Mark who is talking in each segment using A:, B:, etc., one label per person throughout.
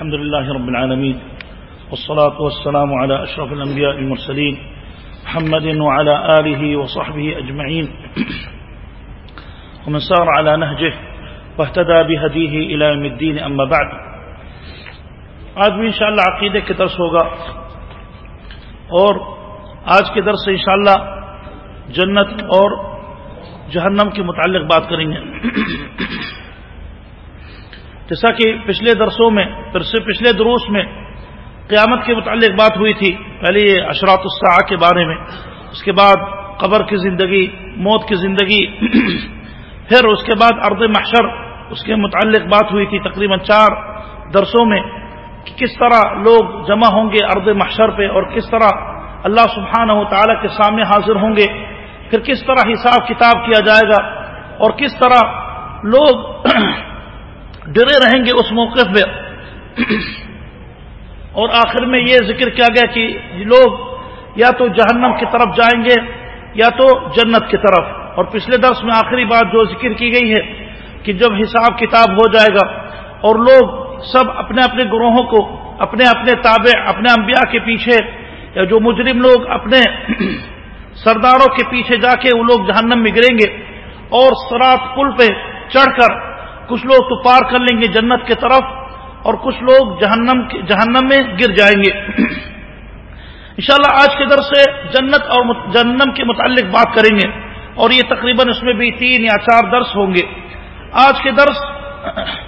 A: الحمد لله رب العالمين والصلاة والسلام على أشرف الأنبياء المرسلين محمد وعلى آله وصحبه أجمعين. ومن سار على نهجه واهتدى بهديه إلى يوم الدين، أما بعد. آج بھی انشاءاللہ عقیدے کے درس ہوگا اور آج کے درس سے انشاءاللہ جنت اور جہنم کے متعلق بات کریں گے۔ جیسا کہ پچھلے درسوں میں پھر سے پچھلے دروس میں قیامت کے متعلق بات ہوئی تھی، پہلے یہ اشرات الساعہ کے بارے میں، اس کے بعد قبر کی زندگی، موت کی زندگی، پھر اس کے بعد ارد محشر، اس کے متعلق بات ہوئی تھی تقریباً چار درسوں میں، کہ کس طرح لوگ جمع ہوں گے ارد محشر پہ اور کس طرح اللہ سبحانہ و تعالیٰ کے سامنے حاضر ہوں گے، پھر کس طرح حساب کتاب کیا جائے گا اور کس طرح لوگ ڈرے رہیں گے اس موقع پہ اور آخر میں یہ ذکر کیا گیا کہ لوگ یا تو جہنم کی طرف جائیں گے یا تو جنت کی طرف۔ اور پچھلے درس میں آخری بات جو ذکر کی گئی ہے کہ جب حساب کتاب ہو جائے گا اور لوگ سب اپنے اپنے گروہوں کو، اپنے اپنے تابع، اپنے انبیاء کے پیچھے یا جو مجرم لوگ اپنے سرداروں کے پیچھے جا کے وہ لوگ جہنم میں گریں گے اور سرات پل پہ چڑھ کر کچھ لوگ تو پار کر لیں گے جنت کی طرف۔ اور کچھ لوگ جہنم جہنم میں گر جائیں گے۔ انشاءاللہ آج کے در سے جنت اور جہنم کے متعلق بات کریں گے اور یہ تقریباً اس میں بھی تین یا چار درس ہوں گے۔ آج کے درس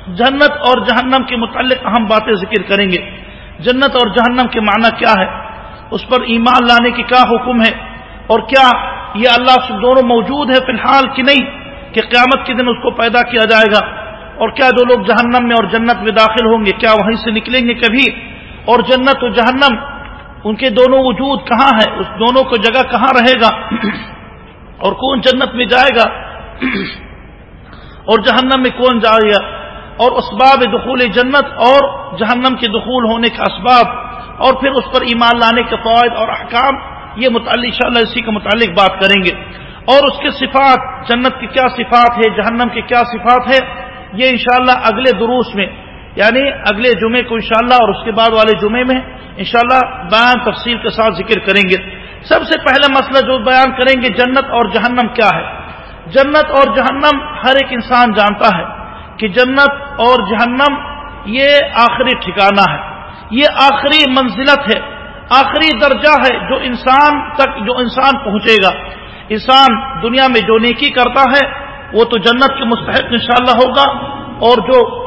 A: جنت اور جہنم کے متعلق اہم باتیں ذکر کریں گے۔ جنت اور جہنم کے معنی کیا ہے؟ اس پر ایمان لانے کی کیا حکم ہے؟ اور کیا یہ اللہ سے دونوں موجود ہے فی الحال کہ نہیں؟ کہ قیامت کے دن اس کو پیدا کیا جائے گا۔ اور کیا جو لوگ جہنم میں اور جنت میں داخل ہوں گے؟ کیا وہیں سے نکلیں گے کبھی؟ اور جنت و جہنم، ان کے دونوں وجود کہاں ہے اس دونوں کو جگہ کہاں رہے گا؟ اور کون جنت میں جائے گا؟ اور جہنم میں کون جائے گا؟ اور اسباب دخول جنت اور جہنم کے دخول ہونے کا اسباب، اور پھر اس پر ایمان لانے کے فوائد اور احکام، یہ متعلق اللہ اسی کے متعلق بات کریں گے۔ اور اس کے صفات، جنت کی کیا صفات ہے؟ جہنم کی کیا صفات ہے یہ انشاءاللہ اگلے دروس میں یعنی اگلے جمعے کو انشاءاللہ اور اس کے بعد والے جمعے میں انشاءاللہ بیان تفصیل کے ساتھ ذکر کریں گے۔ سب سے پہلا مسئلہ جو بیان کریں گے جنت اور جہنم کیا ہے؟ جنت اور جہنم ہر ایک انسان جانتا ہے کہ جنت اور جہنم یہ آخری ٹھکانہ ہے۔ یہ آخری منزلت ہے، آخری درجہ ہے جو انسان تک، جو انسان پہنچے گا۔ انسان دنیا میں جو نیکی کرتا ہے وہ تو جنت کے مستحق انشاءاللہ ہوگا اور جو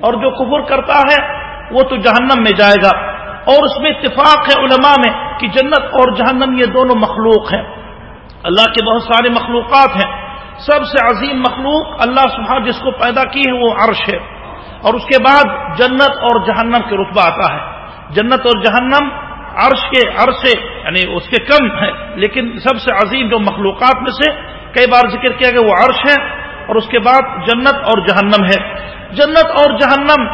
A: اور جو کفر کرتا ہے وہ تو جہنم میں جائے گا اور اس میں اتفاق ہے علماء میں کہ جنت اور جہنم یہ دونوں مخلوق ہیں۔ اللہ کے بہت سارے مخلوقات ہیں۔ سب سے عظیم مخلوق اللہ سبحانہ جس کو پیدا کی ہے وہ عرش ہے۔ اور اس کے بعد جنت اور جہنم کے رتبہ آتا ہے۔ جنت اور جہنم عرش کے عرش سے یعنی اس کے کم ہے لیکن سب سے عظیم جو مخلوقات میں سے کئی بار ذکر کیا گیا وہ عرش ہے اور اس کے بعد جنت اور جہنم ہے۔ جنت اور جہنم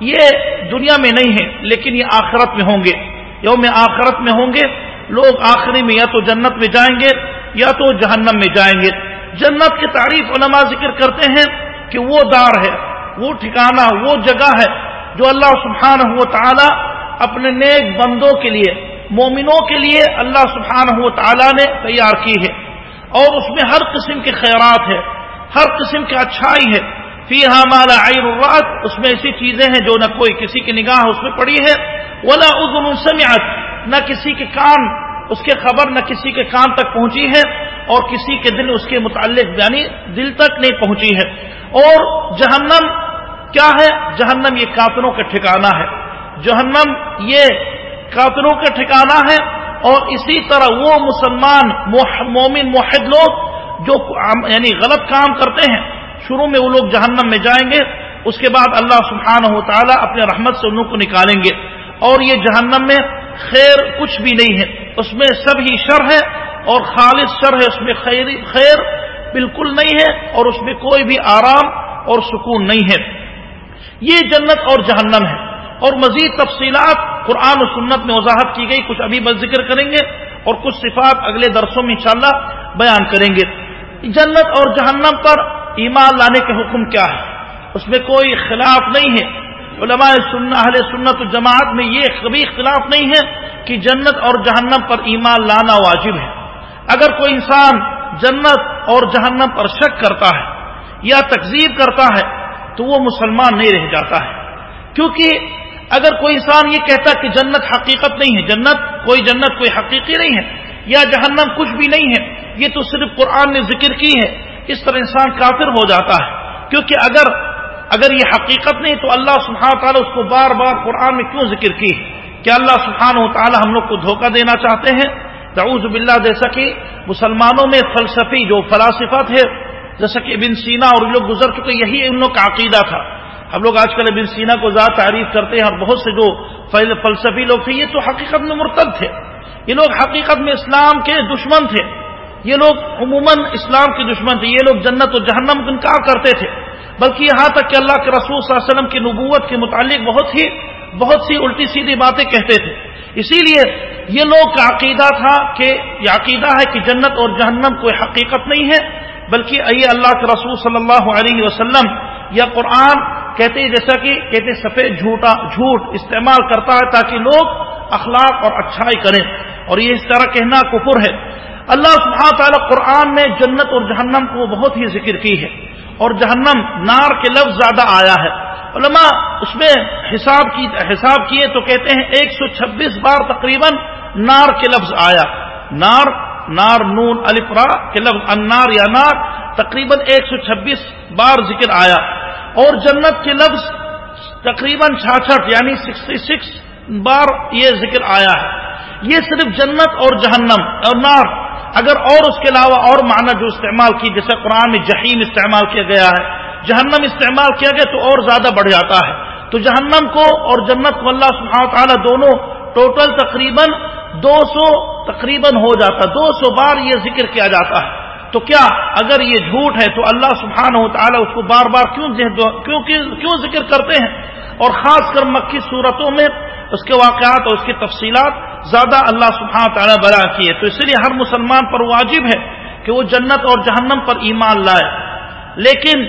A: یہ دنیا میں نہیں ہے، لیکن یہ آخرت میں ہوں گے۔ یوم آخرت میں ہوں گے، لوگ آخری میں یا تو جنت میں جائیں گے یا تو جہنم میں جائیں گے۔ جنت کی تعریف علماء ذکر کرتے ہیں کہ وہ دار ہے، وہ ٹھکانہ، وہ جگہ ہے جو اللہ سبحانہ و تعالی اپنے نیک بندوں کے لیے، مومنوں کے لیے اللہ سبحانہ و تعالی نے تیار کی ہے۔ اور اس میں ہر قسم کے خیرات ہے ہر قسم کی اچھائی ہے فی مالا عین الرات اس میں ایسی چیزیں ہیں جو نہ کوئی کسی کی نگاہ اس میں پڑی ہے۔ ولا اذن سمعت، نہ کسی کے کان اس کے خبر، نہ کسی کے کان تک پہنچی ہے اور کسی کے دل اس کے متعلق یعنی دل تک نہیں پہنچی ہے۔ اور جہنم کیا ہے؟ جہنم یہ کاتروں کا ٹھکانہ ہے۔ جہنم یہ کاتروں کا ٹھکانہ ہے۔ اور اسی طرح وہ مسلمان مومن موحد لوگ جو یعنی غلط کام کرتے ہیں، شروع میں وہ لوگ جہنم میں جائیں گے، اس کے بعد اللہ سبحانہ و تعالیٰ اپنے رحمت سے انہوں کو نکالیں گے۔ اور یہ جہنم میں خیر کچھ بھی نہیں ہے، اس میں سب ہی شر ہے اور خالص شر ہے، اس میں خیر خیر بالکل نہیں ہے اور اس میں کوئی بھی آرام اور سکون نہیں ہے۔ یہ جنت اور جہنم ہے۔ اور مزید تفصیلات قرآن و سنت میں وضاحت کی گئی، کچھ ابھی بس ذکر کریں گے اور کچھ صفات اگلے درسوں میں انشاءاللہ بیان کریں گے۔ جنت اور جہنم پر ایمان لانے کے حکم کیا ہے؟ اس میں کوئی خلاف نہیں ہے۔ علماء سننا اہل سنت و جماعت میں یہ کبھی اختلاف نہیں ہے کہ جنت اور جہنم پر ایمان لانا واجب ہے۔ اگر کوئی انسان جنت اور جہنم پر شک کرتا ہے یا تقزیب کرتا ہے تو وہ مسلمان نہیں رہ جاتا ہے۔ کیونکہ اگر کوئی انسان یہ کہتا کہ جنت حقیقت نہیں ہے، جنت، کوئی جنت کوئی حقیقی نہیں ہے، یا جہنم کچھ بھی نہیں ہے، یہ تو صرف قرآن نے ذکر کی ہے، اس طرح انسان کافر ہو جاتا ہے۔ کیونکہ اگر اگر یہ حقیقت نہیں، تو اللہ سبحانہ تعالیٰ اس کو بار بار قرآن میں کیوں ذکر کی؟ ہے کیا اللہ سبحانہ و تعالیٰ ہم لوگ کو دھوکہ دینا چاہتے ہیں؟ تعوذ باللہ، جیسا کہ مسلمانوں میں فلسفی جو فلاسفہ تھے جیسا کہ ابن سینا اور لوگ گزر چکے، یہی ان لوگ کا عقیدہ تھا۔ ہم لوگ آج کل ابن سینا کو زیادہ تعریف کرتے ہیں اور بہت سے جو فلسفی لوگ تھے، یہ تو حقیقت میں مرتد تھے۔ یہ لوگ حقیقت میں اسلام کے دشمن تھے۔ یہ لوگ عموماً اسلام کے دشمن تھے۔ یہ لوگ جنت و جہنم کا انکار کرتے تھے۔ بلکہ یہاں تک کہ اللہ کے رسول صلی اللہ علیہ وسلم کی نبوت کے متعلق بہت ہی بہت سی الٹی سیدھی باتیں کہتے تھے۔ اسی لیے یہ لوگ کا عقیدہ تھا کہ یہ عقیدہ ہے کہ جنت اور جہنم کوئی حقیقت نہیں ہے، بلکہ ائی اللہ کے رسول صلی اللہ علیہ وسلم یا قرآن کہتے جیسا کہ کہتے سفید جھوٹا جھوٹ استعمال کرتا ہے تاکہ لوگ اخلاق اور اچھائی کریں۔ اور یہ اس طرح کہنا کفر ہے۔ اللہ سبحانہ تعالیٰ قرآن میں جنت اور جہنم کو بہت ہی ذکر کی ہے۔ اور جہنم نار کے لفظ زیادہ آیا ہے۔ علماء اس میں حساب کی حساب کیے تو کہتے ہیں ایک سو چھبیس بار تقریباً نار کے لفظ آیا۔ نار نار نون الفرا کے لفظ انار یا نار تقریباً ایک سو چھبیس بار ذکر آیا۔ اور جنت کے لفظ تقریباً چھاچھٹ یعنی سکسٹی سکس بار یہ ذکر آیا ہے۔ یہ صرف جنت اور جہنم اور نار۔ اگر اور اس کے علاوہ اور معنی جو استعمال کی، جیسے قرآن میں جہیم استعمال کیا گیا ہے، جہنم استعمال کیا گیا تو اور زیادہ بڑھ جاتا ہے۔ تو جہنم کو اور جنت کو اللہ سبحانہ تعالیٰ دونوں ٹوٹل تقریباً دو سو تقریباً ہو جاتا، دو سو بار یہ ذکر کیا جاتا ہے۔ تو کیا اگر یہ جھوٹ ہے تو اللہ سبحانہ و تعالیٰ اس کو بار بار کیوں کیوں کیوں ذکر کرتے ہیں؟ اور خاص کر مکی صورتوں میں اس کے واقعات اور اس کی تفصیلات زیادہ اللہ سبحانہ تعالیٰ بلا کی ہے تو اس لیے ہر مسلمان پر واجب ہے کہ وہ جنت اور جہنم پر ایمان لائے۔ لیکن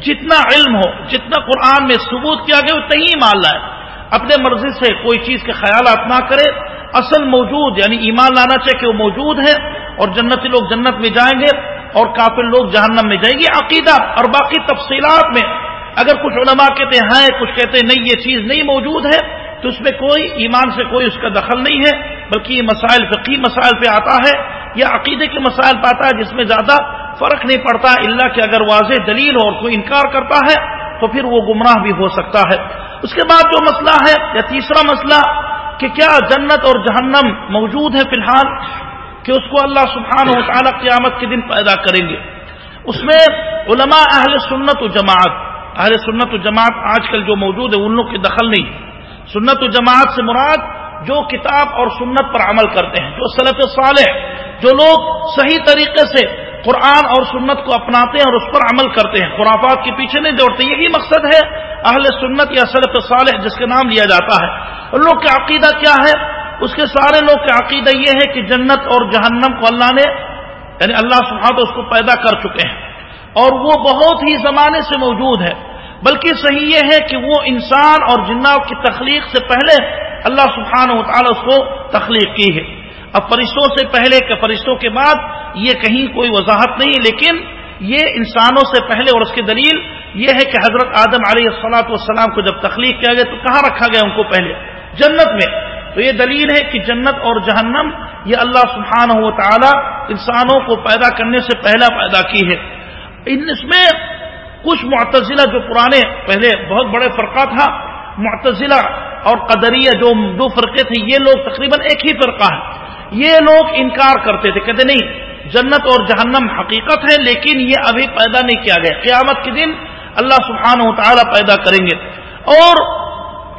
A: جتنا علم ہو، جتنا قرآن میں ثبوت کیا گیا، اتنا ہی ایمان لائے۔ اپنے مرضی سے کوئی چیز کے خیالات نہ کرے اصل موجود یعنی ایمان لانا چاہیے کہ وہ موجود ہے اور جنتی لوگ جنت میں جائیں گے اور کافر لوگ جہنم میں جائیں گے۔ عقیدہ اور باقی تفصیلات میں اگر کچھ علماء کہتے ہیں کچھ کہتے ہیں، نہیں، یہ چیز نہیں موجود ہے، تو اس میں کوئی ایمان سے کوئی اس کا دخل نہیں ہے، بلکہ یہ مسائل فقی مسائل پہ آتا ہے، یا عقیدے کے مسائل پہ آتا ہے، جس میں زیادہ فرق نہیں پڑتا اللہ کہ اگر واضح دلیل اور کوئی انکار کرتا ہے، تو پھر وہ گمراہ بھی ہو سکتا ہے۔ اس کے بعد جو مسئلہ ہے، یا تیسرا مسئلہ کہ کیا جنت اور جہنم موجود ہے فی الحال کہ اس کو اللہ سبحانہ و تعالیٰ قیامت کے دن پیدا کریں گے۔ اس میں علماء اہل سنت و جماعت، اہل سنت و جماعت آج کل جو موجود ہے ان لوگ کی دخل نہیں۔ سنت و جماعت سے مراد جو کتاب اور سنت پر عمل کرتے ہیں، جو صلط صالح، جو لوگ صحیح طریقے سے قرآن اور سنت کو اپناتے ہیں اور اس پر عمل کرتے ہیں۔ خرافات کے پیچھے نہیں دوڑتے۔ یہی مقصد ہے اہل سنت یا صلط صالح جس کے نام لیا جاتا ہے۔ ان لوگ کا عقیدہ کیا ہے؟ اس کے سارے لوگ کا عقیدہ یہ ہے کہ جنت اور جہنم کو اللہ نے یعنی اللہ سبحانہ اس کو پیدا کر چکے ہیں۔ اور وہ بہت ہی زمانے سے موجود ہے۔ بلکہ صحیح یہ ہے کہ وہ انسان اور جنات کی تخلیق سے پہلے اللہ سبحانہ و تعالیٰ اس کو تخلیق کی ہے۔ اب فرشتوں سے پہلے کہ فرشتوں کے بعد یہ کہیں کوئی وضاحت نہیں، لیکن یہ انسانوں سے پہلے اور اس کی دلیل یہ ہے کہ حضرت آدم علیہ السلاۃ والسلام کو جب تخلیق کیا گیا تو کہاں رکھا گیا ان کو پہلے؟ جنت میں۔ تو یہ دلیل ہے کہ جنت اور جہنم، یہ اللہ سبحانہ و تعالیٰ انسانوں کو پیدا کرنے سے پہلا پیدا کی ہے۔ اس میں کچھ معتزلہ جو پرانے، پہلے بہت بڑے فرقہ تھا، معتزلہ اور قدریہ جو دو فرقے تھے، یہ لوگ تقریباً ایک ہی فرقہ ہے۔ یہ لوگ انکار کرتے تھے، کہتے نہیں، جنت اور جہنم حقیقت ہے، لیکن یہ ابھی پیدا نہیں کیا گیا۔ قیامت کے دن اللہ سبحانہ و تعالیٰ پیدا کریں گے۔ اور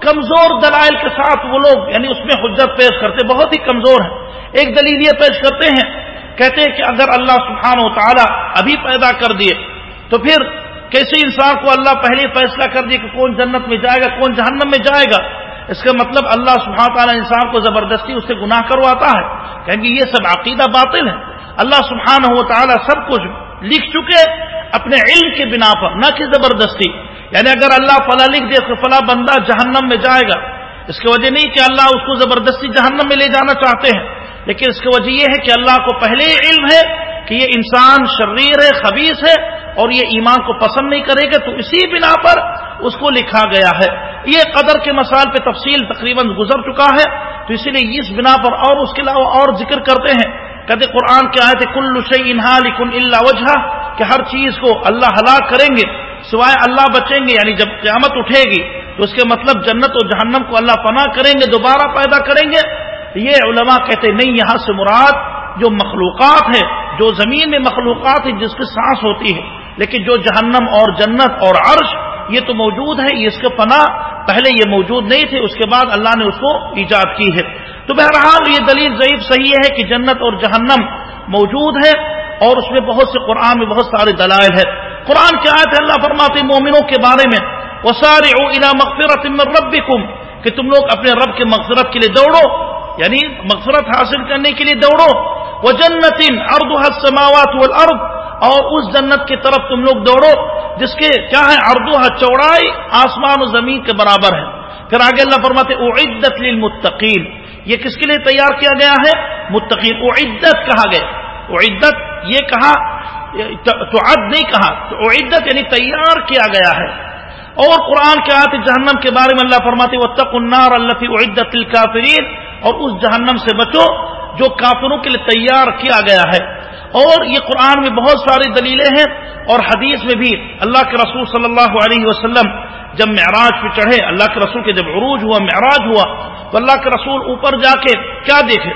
A: کمزور دلائل کے ساتھ وہ لوگ یعنی اس میں حجت پیش کرتے، بہت ہی کمزور ہے ایک دلیل یہ پیش کرتے ہیں، کہتے ہیں کہ اگر اللہ سبحانہ و تعالیٰ ابھی پیدا کر دیے، تو پھر کیسے انسان کو اللہ پہلے فیصلہ کر دیا کہ کون جنت میں جائے گا، کون جہنم میں جائے گا؟ اس کا مطلب اللہ سبحانہ تعالیٰ انسان کو زبردستی اس سے گناہ کرواتا ہے، کہیں گے یہ سب عقیدہ باطل ہے۔ اللہ سبحانہ و تعالیٰ سب کچھ لکھ چکے اپنے علم کے بنا پر، نہ کہ زبردستی۔ یعنی اگر اللہ فلاں لکھ دے تو فلاں بندہ جہنم میں جائے گا۔ اس کی وجہ نہیں کہ اللہ اس کو زبردستی جہنم میں لے جانا چاہتے ہیں، لیکن اس کی وجہ یہ ہے کہ اللہ کو پہلے علم ہے کہ یہ انسان شریر ہے خبیص ہے اور یہ ایمان کو پسند نہیں کرے گا تو اسی بنا پر اس کو لکھا گیا ہے۔ یہ قدر کے مسائل پہ تفصیل تقریباً گزر چکا ہے، تو اسی لیے اس بنا پر اور اس کے علاوہ اور ذکر کرتے ہیں۔ کہتے قرآن کیا ہے کل شعی انہا لکن اللہ وجہ کہ ہر چیز کو اللہ ہلاک کریں گے، سوائے اللہ بچیں گے یعنی جب قیامت اٹھے گی، تو اس کے مطلب جنت و جہنم کو اللہ پناہ کریں گے، دوبارہ پیدا کریں گے۔ یہ علماء کہتے نہیں، یہاں سے مراد جو مخلوقات ہے جو زمین میں مخلوقات ہے جس کی سانس ہوتی ہے لیکن جو جہنم اور جنت اور عرش یہ تو موجود ہے اس کے پناہ پہلے یہ موجود نہیں تھے، اس کے بعد اللہ نے اس کو ایجاد کی ہے۔ تو بہرحال یہ دلیل ضعیف صحیح ہے کہ جنت اور جہنم موجود ہے اور اس میں بہت سے قرآن میں بہت سارے دلائل ہے قرآن کیا آئے تھے اللہ فرماتے مومنوں کے بارے میں وہ سارے مغفرت رب کہ تم لوگ اپنے رب کے مغفرت کے لیے دوڑو یعنی مغفرت حاصل کرنے کے لیے دوڑو۔ وہ جنت ارد السماوات والارض اور اس جنت کی طرف تم لوگ دوڑو، جس کے کیا ہے، اردو چوڑائی آسمان و زمین کے برابر ہے۔ پھر آگے اللہ فرماتے، اعدت للمتقین یہ کس کے لیے تیار کیا گیا ہے؟ متقین، اعدت کہا گیا۔ اعدت یہ کہا تو عد نہیں کہا تو اعدت یعنی تیار کیا گیا ہے۔ اور قرآن کے آتے جہنم کے بارے میں اللہ فرماتے وہ تق النار اللہ عدت الکافرین اور اس جہنم سے بچو، جو کافروں کے لیے تیار کیا گیا ہے۔ اور یہ قرآن میں بہت ساری دلیلیں ہیں اور حدیث میں بھی اللہ کے رسول صلی اللہ علیہ وسلم جب معراج پہ چڑھے، اللہ کے رسول کے جب عروج ہوا، معراج ہوا، تو اللہ کے رسول اوپر جا کے کیا دیکھے؟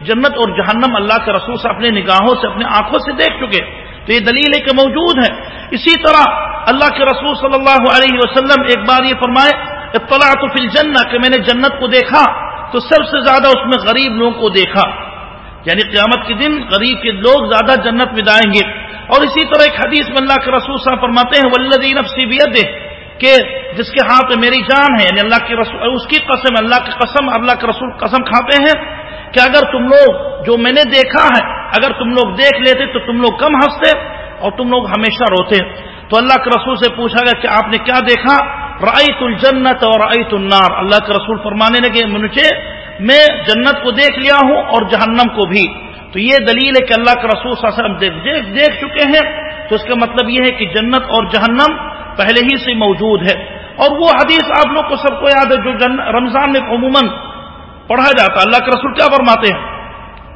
A: جنت اور جہنم اللہ کے رسول سے اپنے نگاہوں سے، اپنے آنکھوں سے دیکھ چکے۔ تو یہ دلیل ہے کہ موجود ہے اسی طرح اللہ کے رسول صلی اللہ علیہ وسلم ایک بار یہ فرمائے اطلاع تو فل جنت کہ میں نے جنت کو دیکھا تو سب سے زیادہ اس میں غریب لوگوں کو دیکھا۔ یعنی قیامت کے دن غریب کے لوگ زیادہ جنت میں جائیں گے۔ اور اسی طرح ایک حدیث میں اللہ کے رسول صاحب فرماتے ہیں ولدین افسی بیت کہ جس کے ہاتھ میں میری جان ہے یعنی اللہ کے رسول، اس کی قسم، اللہ کی قسم، اللہ کے رسول قسم کھاتے ہیں کہ اگر تم لوگ، جو میں نے دیکھا ہے، اگر تم لوگ دیکھ لیتے تو تم لوگ کم ہنستے اور تم لوگ ہمیشہ روتے۔ تو اللہ کے رسول سے پوچھا گیا کہ آپ نے کیا دیکھا؟ رائت الجنت اور رائت النار۔ اللہ کے رسول فرمانے لگے منچے میں جنت کو دیکھ لیا ہوں اور جہنم کو بھی۔ تو یہ دلیل ہے کہ اللہ کے رسول صلی اللہ علیہ وسلم دیکھ دیکھ, دیکھ چکے ہیں۔ تو اس کا مطلب یہ ہے کہ جنت اور جہنم پہلے ہی سے موجود ہے۔ اور وہ حدیث آپ لوگ کو سب کو یاد ہے جو رمضان میں عموماً پڑھا جاتا ہے۔ اللہ کے رسول کیا فرماتے ہیں؟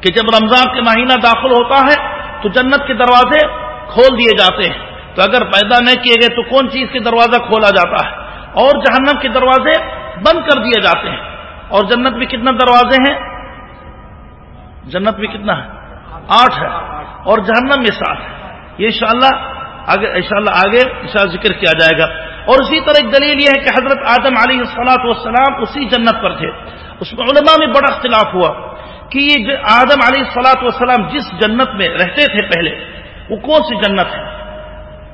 A: کہ جب رمضان کے مہینہ داخل ہوتا ہے تو جنت کے دروازے کھول دیے جاتے ہیں۔ تو اگر پیدا نہیں کیے گئے تو کون چیز کے دروازہ کھولا جاتا ہے؟ اور جہنم کے دروازے بند کر دیے جاتے ہیں۔ اور جنت میں کتنا دروازے ہیں؟ جنت میں کتنا ہے؟ آٹھ ہے۔ اور جہنم میں سات ہے۔ یہ انشاءاللہ آگے انشاءاللہ آگے انشاءاللہ ذکر کیا جائے گا۔ اور اسی طرح ایک دلیل یہ ہے کہ حضرت آدم علیہ السلاط والسلام اسی جنت پر تھے۔ اس میں علماء میں بڑا اختلاف ہوا کہ یہ آدم علیہ السلاط والسلام جس جنت میں رہتے تھے پہلے، وہ کون سی جنت ہے؟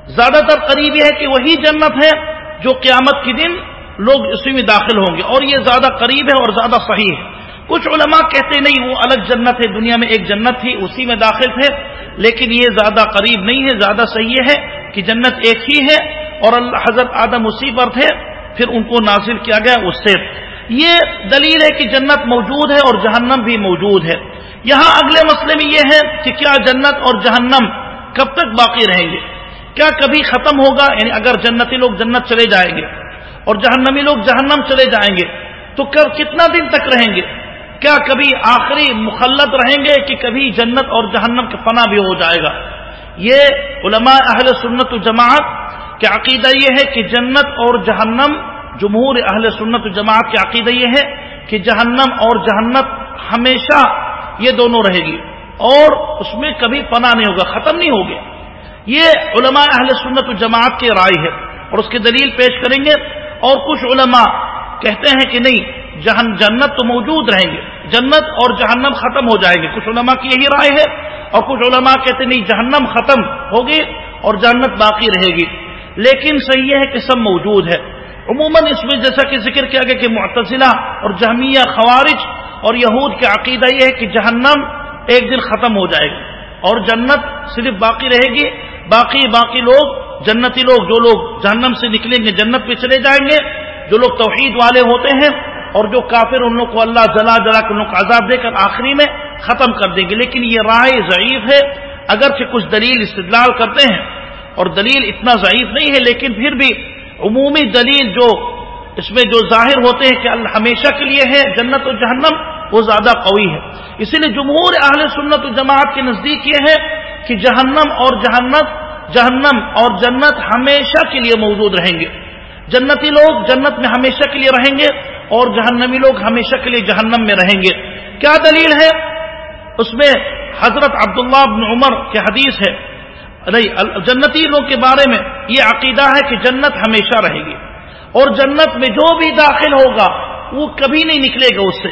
A: زیادہ تر قریب یہ ہے کہ وہی جنت ہے جو قیامت کے دن لوگ اسی میں داخل ہوں گے اور یہ زیادہ قریب ہے اور زیادہ صحیح ہے۔ کچھ علماء کہتے نہیں، وہ الگ جنت ہے، دنیا میں ایک جنت تھی، اسی میں داخل تھے۔ لیکن یہ زیادہ قریب نہیں ہے، زیادہ صحیح ہے کہ جنت ایک ہی ہے اور اللہ، حضرت آدم اسی پر تھے، پھر ان کو نازل کیا گیا اس سے۔ یہ دلیل ہے کہ جنت موجود ہے اور جہنم بھی موجود ہے۔ یہاں اگلے مسئلے میں یہ ہے کہ کیا جنت اور جہنم کب تک باقی رہیں گے؟ کیا کبھی ختم ہوگا؟ یعنی اگر جنتی لوگ جنت چلے جائیں گے۔ اور جہنمی لوگ جہنم چلے جائیں گے تو کب کتنا دن تک رہیں گے؟ کیا کبھی آخری مخلت رہیں گے کہ کبھی جنت اور جہنم کا فنا بھی ہو جائے گا؟ یہ علماء اہل سنت و جماعت کے عقیدہ یہ ہے کہ جنت اور جہنم، جمہور اہل سنت و جماعت کے عقیدہ یہ ہے کہ جہنم اور جہنت ہمیشہ یہ دونوں رہے گی اور اس میں کبھی پناہ نہیں ہوگا، ختم نہیں ہوگی۔ یہ علماء اہل سنت و جماعت کی رائے ہے اور اس کی دلیل پیش کریں گے۔ اور کچھ علماء کہتے ہیں کہ نہیں، جہن، جنت تو موجود رہیں گے۔ جنت اور جہنم ختم ہو جائے گی کچھ علماء کی یہی رائے ہے اور کچھ علماء کہتے ہیں نہیں، جہنم ختم ہوگی اور جنت باقی رہے گی۔ لیکن صحیح ہے کہ سب موجود ہے عموماً اس میں جیسا کہ ذکر کیا گیا کہ معتزلہ اور جہمیہ خوارج اور یہود کے عقیدہ یہ ہے کہ جہنم ایک دن ختم ہو جائے گی اور جنت صرف باقی رہے گی۔ باقی باقی لوگ جنتی لوگ جو لوگ جہنم سے نکلیں گے، جنت پہ چلے جائیں گے، جو لوگ توحید والے ہوتے ہیں اور جو کافر ان لوگ کو اللہ جلا جلا کے ان لوگ کو عذاب دے کر آخری میں ختم کر دیں گے۔ لیکن یہ رائے ضعیف ہے۔ اگرچہ کچھ دلیل استدلال کرتے ہیں اور دلیل اتنا ضعیف نہیں ہے، لیکن پھر بھی عمومی دلیل جو اس میں جو ظاہر ہوتے ہیں کہ اللہ ہمیشہ کے لیے ہے، جنت و جہنم، وہ زیادہ قوی ہے۔ اسی لیے جمہور اہل سنت و جماعت کے نزدیک یہ ہے کہ جہنم اور جہنت جہنم اور جنت ہمیشہ کے لیے موجود رہیں گے۔ جنتی لوگ جنت میں ہمیشہ کے لیے رہیں گے اور جہنمی لوگ ہمیشہ کے لیے جہنم میں رہیں گے۔ کیا دلیل ہے؟ اس میں حضرت عبداللہ بن عمر کے حدیث ہے۔ نہیں، جنتی لوگ کے بارے میں یہ عقیدہ ہے کہ جنت ہمیشہ رہے گی۔ اور جنت میں جو بھی داخل ہوگا، وہ کبھی نہیں نکلے گا اس سے۔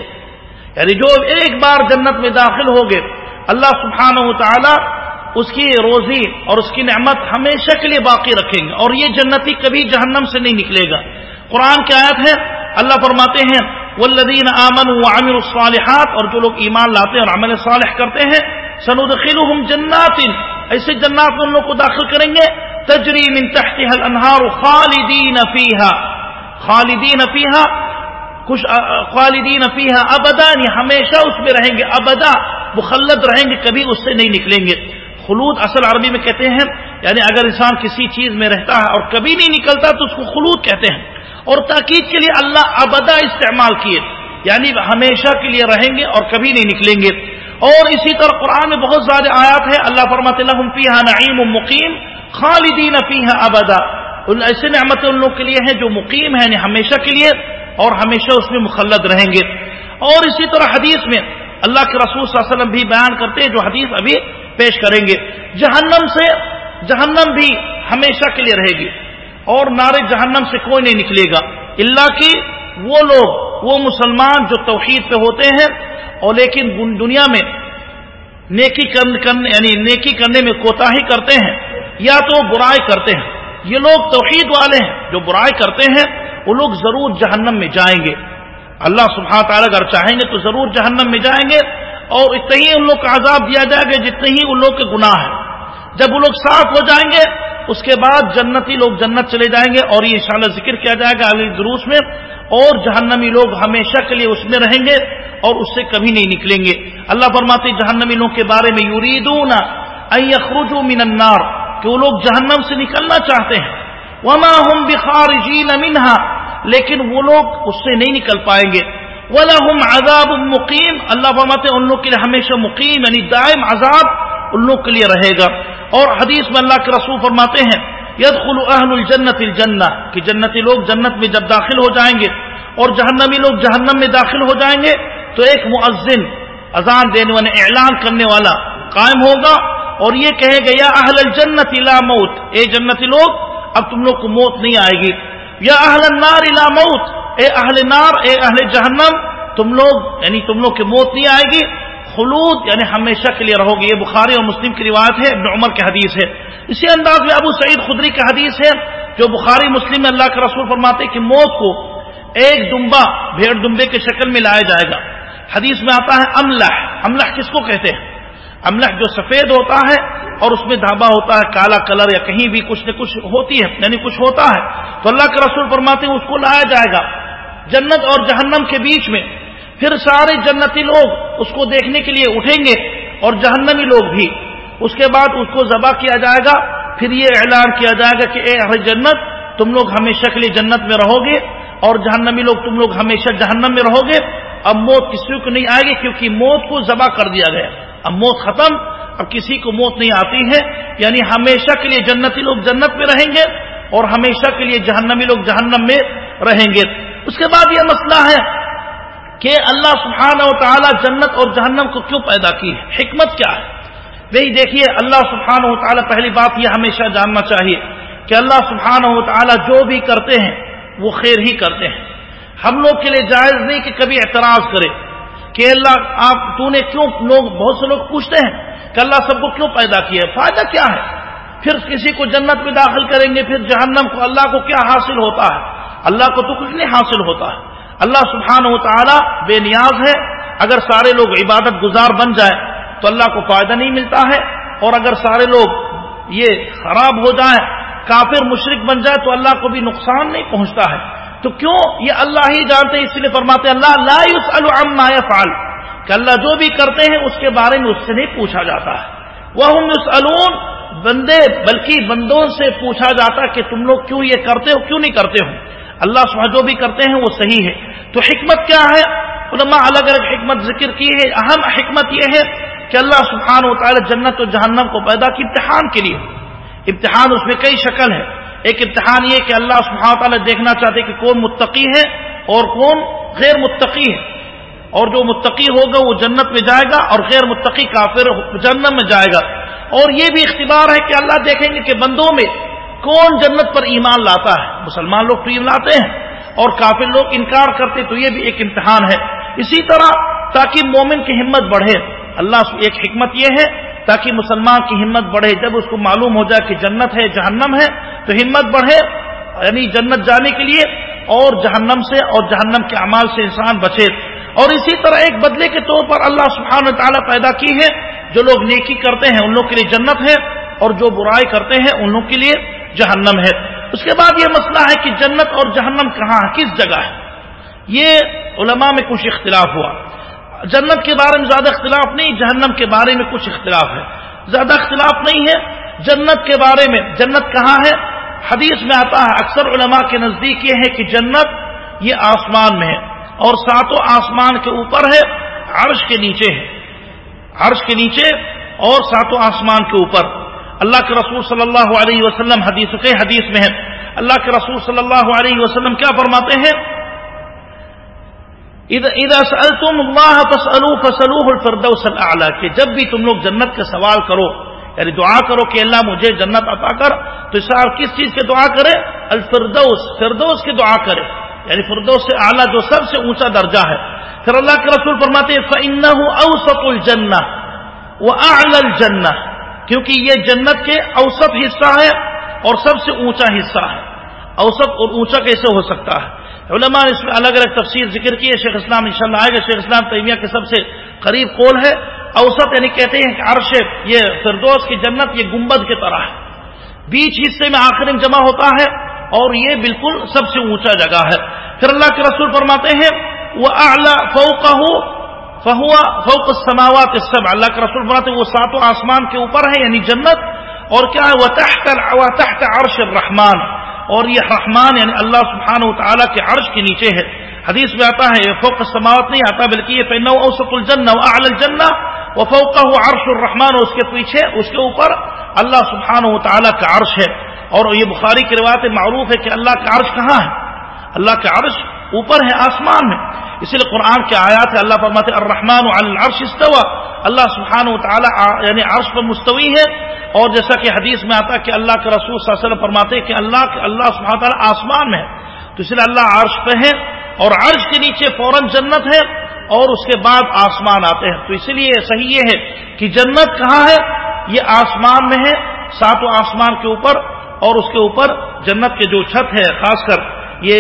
A: یعنی جو ایک بار جنت میں داخل ہوگے، اللہ سبحانہ و تعالی اس کی روزی اور اس کی نعمت ہمیشہ کے لیے باقی رکھیں گے اور یہ جنتی کبھی جہنم سے نہیں نکلے گا۔ قرآن کی آیت ہے، اللہ فرماتے ہیں والذین آمن و عامر الصالحات، اور جو لوگ ایمان لاتے ہیں اور عمل صالح کرتے ہیں، سندخلهم جنات۔ ایسے جنات ان لوگ کو داخل کریں گے، تجری من تحتها الانہار خالدین فیہا۔ خالدین فیہا، کچھ خالدین فیہا ابدا یعنی ہمیشہ اس میں رہیں گے، ابدا مخلد رہیں گے، کبھی اس سے نہیں نکلیں گے۔ خلود اصل عربی میں کہتے ہیں یعنی اگر انسان کسی چیز میں رہتا ہے اور کبھی نہیں نکلتا تو اس کو خلود کہتے ہیں۔ اور تاکید کے لیے اللہ ابدا استعمال کیے یعنی ہمیشہ کے لیے رہیں گے اور کبھی نہیں نکلیں گے۔ اور اسی طرح قرآن میں بہت زیادہ آیات ہے اللہ فرمت اللہ فیحا نعیم مقیم، خالدین فیحا ابدا۔ ایسے نعمت ان لوگ کے لیے ہیں جو مقیم ہے یعنی ہمیشہ کے لیے اور ہمیشہ اس میں مخلد رہیں گے۔ اور اسی طرح حدیث میں اللہ کے رسول صلی اللہ علیہ وسلم بھی بیان کرتے ہیں، جو حدیث ابھی پیش کریں گے۔ جہنم سے جہنم بھی ہمیشہ کے لیے رہے گی۔ اور نارے جہنم سے کوئی نہیں نکلے گا۔ اللہ کی وہ لوگ، وہ مسلمان جو توحید پہ ہوتے ہیں، اور لیکن دنیا میں نیکی کرنے یعنی نیکی کرنے میں کوتا ہی کرتے ہیں، یا تو برائی کرتے ہیں۔ یہ لوگ توحید والے ہیں، جو برائی کرتے ہیں، وہ لوگ ضرور جہنم میں جائیں گے۔ اللہ سبحانہ تعالیٰ اگر چاہیں گے تو ضرور جہنم میں جائیں گے۔ اور اتنے ہی ان لوگ کا عذاب دیا جائے گا، جتنے ہی ان لوگ کے گناہ ہیں۔ جب وہ لوگ صاف ہو جائیں گے، اس کے بعد جنتی لوگ جنت چلے جائیں گے اور یہ انشاءاللہ ذکر کیا جائے گا علی دروس میں۔ اور جہنمی لوگ ہمیشہ کے لیے اس میں رہیں گے اور اس سے کبھی نہیں نکلیں گے۔ اللہ فرماتے جہنمی لوگ کے بارے میں یوریدون ان من النار، کہ وہ لوگ جہنم سے نکلنا چاہتے ہیں۔ وما هم بخارجین منها، لیکن وہ لوگ اس سے نہیں نکل پائیں گے۔ وَلَهُمْ عَذَابٌ مُقِيمٌ۔ اللہ فرماتے ان لوگ کے لیے ہمیشہ مقیم یعنی دائم عذاب ان لوگ کے لیے رہے گا۔ اور حدیث میں اللہ کے رسول فرماتے ہیں، يدخل اهل الجنت الجنہ کہ جنتی لوگ جنت میں جب داخل ہو جائیں گے اور جہنمی لوگ جہنم میں داخل ہو جائیں گے، تو ایک مؤذن اذان دینے والے اعلان کرنے والا قائم ہوگا۔ اور یہ کہے گا، یا اہل الجنت لا موت۔ اے جنتی لوگ، اب تم لوگ کو موت نہیں آئے گی۔ یا اہل النار لا موت۔ اے اہل نار، اے اہل جہنم، تم لوگ یعنی تم لوگ کی موت نہیں آئے گی، خلود یعنی ہمیشہ کے لیے رہو گی۔ یہ بخاری اور مسلم کی روایت ہے، ابن عمر کی حدیث ہے۔ اسی انداز میں ابو سعید خدری کی حدیث ہے، جو بخاری، مسلم میں اللہ کے رسول فرماتے کہ موت کو ایک دمبا، بھیڑ دمبے کے شکل میں لایا جائے گا۔ حدیث میں آتا ہے، املح۔ املح کس کو کہتے ہیں؟ املح جو سفید ہوتا ہے اور اس میں دھابا ہوتا ہے، کالا کلر یا کہیں بھی کچھ نہ کچھ ہوتی ہے یعنی کچھ ہوتا ہے۔ تو اللہ کے رسول فرماتے ہیں، اس کو لایا جائے گا۔ جنت اور جہنم کے بیچ میں۔ پھر سارے جنتی لوگ اس کو دیکھنے کے لیے اٹھیں گے اور جہنمی لوگ بھی۔ اس کے بعد اس کو ذبح کیا جائے گا۔ پھر یہ اعلان کیا جائے گا کہ اے اہل جنت، تم لوگ ہمیشہ کے لیے جنت میں رہو گے اور جہنمی لوگ تم لوگ ہمیشہ جہنم میں رہو گے۔ اب موت کسی کو نہیں آئے گی؟ کیونکہ موت کو ذبح کر دیا گیا۔ اب موت ختم، اب کسی کو موت نہیں آتی ہے۔ یعنی ہمیشہ کے لیے جنتی لوگ جنت میں رہیں گے اور ہمیشہ کے لیے جہنمی لوگ جہنم میں رہیں گے۔ اس کے بعد یہ مسئلہ ہے کہ اللہ سبحانہ و تعالی جنت اور جہنم کو کیوں پیدا کی ہے؟ حکمت کیا ہے؟ وہی دیکھیے، اللہ سبحانہ و تعالی پہلی بات یہ ہمیشہ جاننا چاہیے کہ اللہ سبحانہ و تعالی جو بھی کرتے ہیں، وہ خیر ہی کرتے ہیں۔ ہم لوگ کے لیے جائز نہیں کہ کبھی اعتراض کرے۔ کہ اللہ آپ، تو نے کیوں لوگ بہت سے لوگ پوچھتے ہیں کہ اللہ سب کو کیوں پیدا کیا ہے؟ فائدہ کیا ہے؟ پھر کسی کو جنت میں داخل کریں گے، پھر جہنم کو اللہ کو کیا حاصل ہوتا ہے؟ اللہ کو تو کچھ نہیں حاصل ہوتا ہے۔ اللہ سبحانہ و تعالی بے نیاز ہے۔ اگر سارے لوگ عبادت گزار بن جائے تو اللہ کو فائدہ نہیں ملتا ہے۔ اور اگر سارے لوگ یہ خراب ہو جائیں، کافر مشرق بن جائے تو اللہ کو بھی نقصان نہیں پہنچتا ہے۔ تو کیوں یہ اللہ ہی جانتے اس لیے فرماتے اللہ لا فعال کہ اللہ جو بھی کرتے ہیں، اس کے بارے میں اس سے نہیں پوچھا جاتا ہے۔ وہ ہم بندے، بلکہ بندوں سے پوچھا جاتا کہ تم لوگ کیوں یہ کرتے ہو، کیوں نہیں کرتے ہو؟ اللہ جو بھی کرتے ہیں، وہ صحیح ہے۔ تو حکمت کیا ہے؟ علماء الگ الگ حکمت ذکر کی ہے اہم حکمت یہ ہے کہ اللہ سبحانہ و تعالی جنت و جہنم کو پیدا کی امتحان کے لیے۔ امتحان اس میں کئی شکل ہے ایک امتحان یہ کہ اللہ سبحانہ تعالیٰ دیکھنا چاہتے کہ کون متقی ہے اور کون غیر متقی ہے۔ اور جو متقی ہوگا وہ جنت میں جائے گا اور غیر متقی کافر جنت میں جائے گا۔ اور یہ بھی اختبار ہے کہ اللہ دیکھیں گے کہ بندوں میں کون جنت پر ایمان لاتا ہے۔ مسلمان لوگ تو ایمان لاتے ہیں اور کافر لوگ انکار کرتے تو یہ بھی ایک امتحان ہے۔ اسی طرح تاکہ مومن کی ہمت بڑھے، اللہ ایک حکمت یہ ہے تاکہ مسلمان کی ہمت بڑھے۔ جب اس کو معلوم ہو جائے کہ جنت ہے، جہنم ہے، تو ہمت بڑھے۔ یعنی جنت جانے کے لیے اور جہنم سے اور جہنم کے اعمال سے انسان بچے۔ اور اسی طرح ایک بدلے کے طور پر اللہ سبحانہ تعالیٰ پیدا کی ہے جو لوگ نیکی کرتے ہیں، ان لوگ کے لیے جنت ہے۔ اور جو برائی کرتے ہیں، ان لوگ کے لیے جہنم ہے۔ اس کے بعد یہ مسئلہ ہے کہ جنت اور جہنم کہاں ہے کس جگہ ہے؟ یہ علماء میں کچھ اختلاف ہوا۔ جنت کے بارے میں زیادہ اختلاف نہیں، جہنم کے بارے میں کچھ اختلاف ہے۔ زیادہ اختلاف نہیں ہے، جنت کے بارے میں، جنت کہاں ہے؟ حدیث میں آتا ہے، اکثر علماء کے نزدیک یہ ہے کہ جنت یہ آسمان میں ہے اور ساتوں آسمان کے اوپر ہے، عرش کے نیچے ہے۔ عرش کے نیچے اور ساتوں آسمان کے اوپر۔ اللہ کے رسول صلی اللہ علیہ وسلم حدیث کے حدیث میں ہے۔ اللہ کے رسول صلی اللہ علیہ وسلم کیا فرماتے ہیں؟ کہ جب بھی تم لوگ جنت کا سوال کرو یعنی دعا کرو کہ اللہ مجھے جنت عطا کر، تو اس کس چیز کے دعا کرے؟ الفردوس، فردوس کی دعا کرے۔ یعنی فردوس سے اعلیٰ جو سب سے اونچا درجہ ہے۔ پھر اللہ کے رسول فرماتے اوسط الجنہ وہ الجنہ کیونکہ یہ جنت کے اوسط حصہ ہے اور سب سے اونچا حصہ ہے۔ اوسط اور اونچا کیسے ہو سکتا ہے؟ علماء نے اس میں الگ الگ تفسیر ذکر کی ہے۔ شیخ اسلام ان شاء اللہ آئے گا۔ شیخ اسلام طیمیہ کے سب سے قریب قول ہے۔ اوسط یعنی کہتے ہیں کہ عرش یہ فردوس کی جنت، یہ گنبد کی طرح ہے۔ بیچ حصے میں آخر میں جمع ہوتا ہے اور یہ بالکل سب سے اونچا جگہ ہے۔ پھر اللہ کے رسول فرماتے ہیں وہ اعلیٰ فوق فہوا فوق سماوات سب اللہ کے رسول فرماتے ہیں، وہ ساتوں آسمان کے اوپر ہے یعنی جنت۔ اور کیا ہے؟ وہ تحت عرش الرحمان اور یہ رحمان یعنی اللہ سبحانہ و تعالیٰ کے عرش کے نیچے ہے۔ حدیث میں آتا ہے فوق سماوت نہیں آتا، بلکہ یہ پہنا اوسط الجن اعلی الجنہ وہ فوق عرش الرحمان اور اس کے پیچھے، اس کے اوپر اللہ سبحانہ و تعالیٰ کا عرش ہے۔ اور یہ بخاری کی روایت معروف ہے کہ اللہ کا عرش کہاں ہے؟ اللہ کا عرش اوپر ہے، آسمان میں۔ اسی لیے قرآن کے آیات ہے، اللہ فرماتے الرحمن العرش استوا اللہ سبحانہ و تعالیٰ یعنی عرش پر مستوی ہے۔ اور جیسا کہ حدیث میں آتا ہے کہ اللہ کے رسول صلی اللہ علیہ وسلم فرماتے کہ اللہ اللہ سبحانہ تعالیٰ آسمان میں ہے۔ تو اس لیے اللہ عرش پہ ہے اور عرش کے نیچے فوراً جنت ہے اور اس کے بعد آسمان آتے ہیں۔ تو اسی لیے صحیح یہ ہے کہ جنت کہاں ہے؟ یہ آسمان میں ہے، ساتوں آسمان کے اوپر اور اس کے اوپر جنت کے جو چھت ہے، خاص کر یہ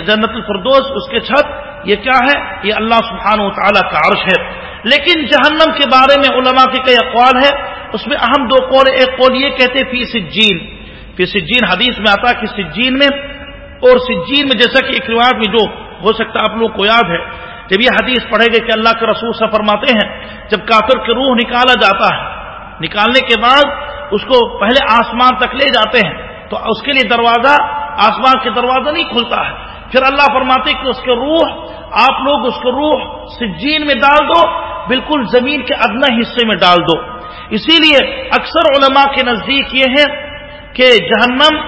A: جنت الفردوس، اس کے چھت یہ کیا ہے؟ یہ اللہ سبحانہ و تعالیٰ کا عرش ہے۔ لیکن جہنم کے بارے میں علماء کے کئی اقوال ہے اس میں اہم دو قول، ایک قول یہ کہتے فی سجین۔ فی سجین، حدیث میں آتا کہ سجین میں، اور سجین میں جیسا کہ ایک روایت میں جو ہو سکتا آپ لوگ کو یاد ہے۔ جب یہ حدیث پڑھے گے کہ اللہ کے رسول سے فرماتے ہیں، جب کافر کے روح نکالا جاتا ہے، نکالنے کے بعد اس کو پہلے آسمان تک لے جاتے ہیں، تو اس کے لیے دروازہ آسمان کے دروازہ نہیں کھلتا ہے۔ پھر اللہ فرماتے کہ اس کے روح، آپ لوگ اس کے روح سجین میں ڈال دو، بالکل زمین کے ادنا حصے میں ڈال دو۔ اسی لیے اکثر علماء کے نزدیک یہ ہے کہ جہنم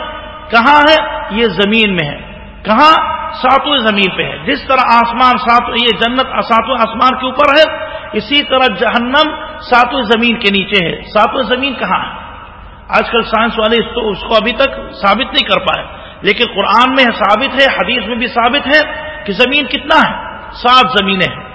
A: کہاں ہے؟ یہ زمین میں ہے۔ کہاں؟ ساتویں زمین پہ ہے۔ جس طرح آسمان سات یہ جنت ساتویں آسمان کے اوپر ہے، اسی طرح جہنم ساتویں زمین کے نیچے ہے۔ ساتویں زمین کہاں ہے؟ آج کل سائنس والے اس اس کو ابھی تک ثابت نہیں کر پائے۔ لیکن قرآن میں ثابت ہے، حدیث میں بھی ثابت ہے کہ زمین کتنا ہے؟ سات زمینیں ہیں۔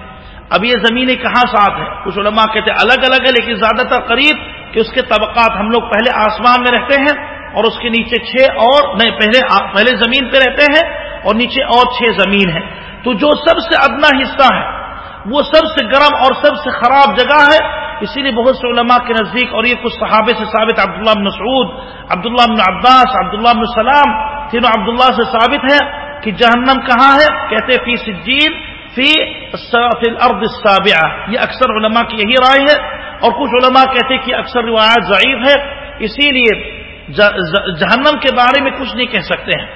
A: اب یہ زمینیں کہاں سات ہیں؟ کچھ علماء کہتے ہیں الگ الگ ہے لیکن زیادہ تر قریب کہ اس کے طبقات ہم لوگ پہلے آسمان میں رہتے ہیں اور اس کے نیچے چھ اور، نہیں، پہلے پہلے زمین پہ رہتے ہیں اور نیچے اور چھ زمین ہے تو جو سب سے ادنا حصہ ہے، وہ سب سے گرم اور سب سے خراب جگہ ہے۔ اسی لیے بہت سے علماء کے نزدیک اور یہ کچھ صحابے سے ثابت، عبداللہ بن مسعود، عبداللہ بن عباس، عبداللہ بن سلام تینوں عبداللہ سے ثابت ہے کہ جہنم کہاں ہے؟ کہتے فی سجین، فی الارض السابعہ۔ یہ اکثر علماء کی یہی رائے ہے اور کچھ علماء کہتے کہ اکثر روایات ضعیف ہے اسی لیے جہنم کے بارے میں کچھ نہیں کہہ سکتے ہیں۔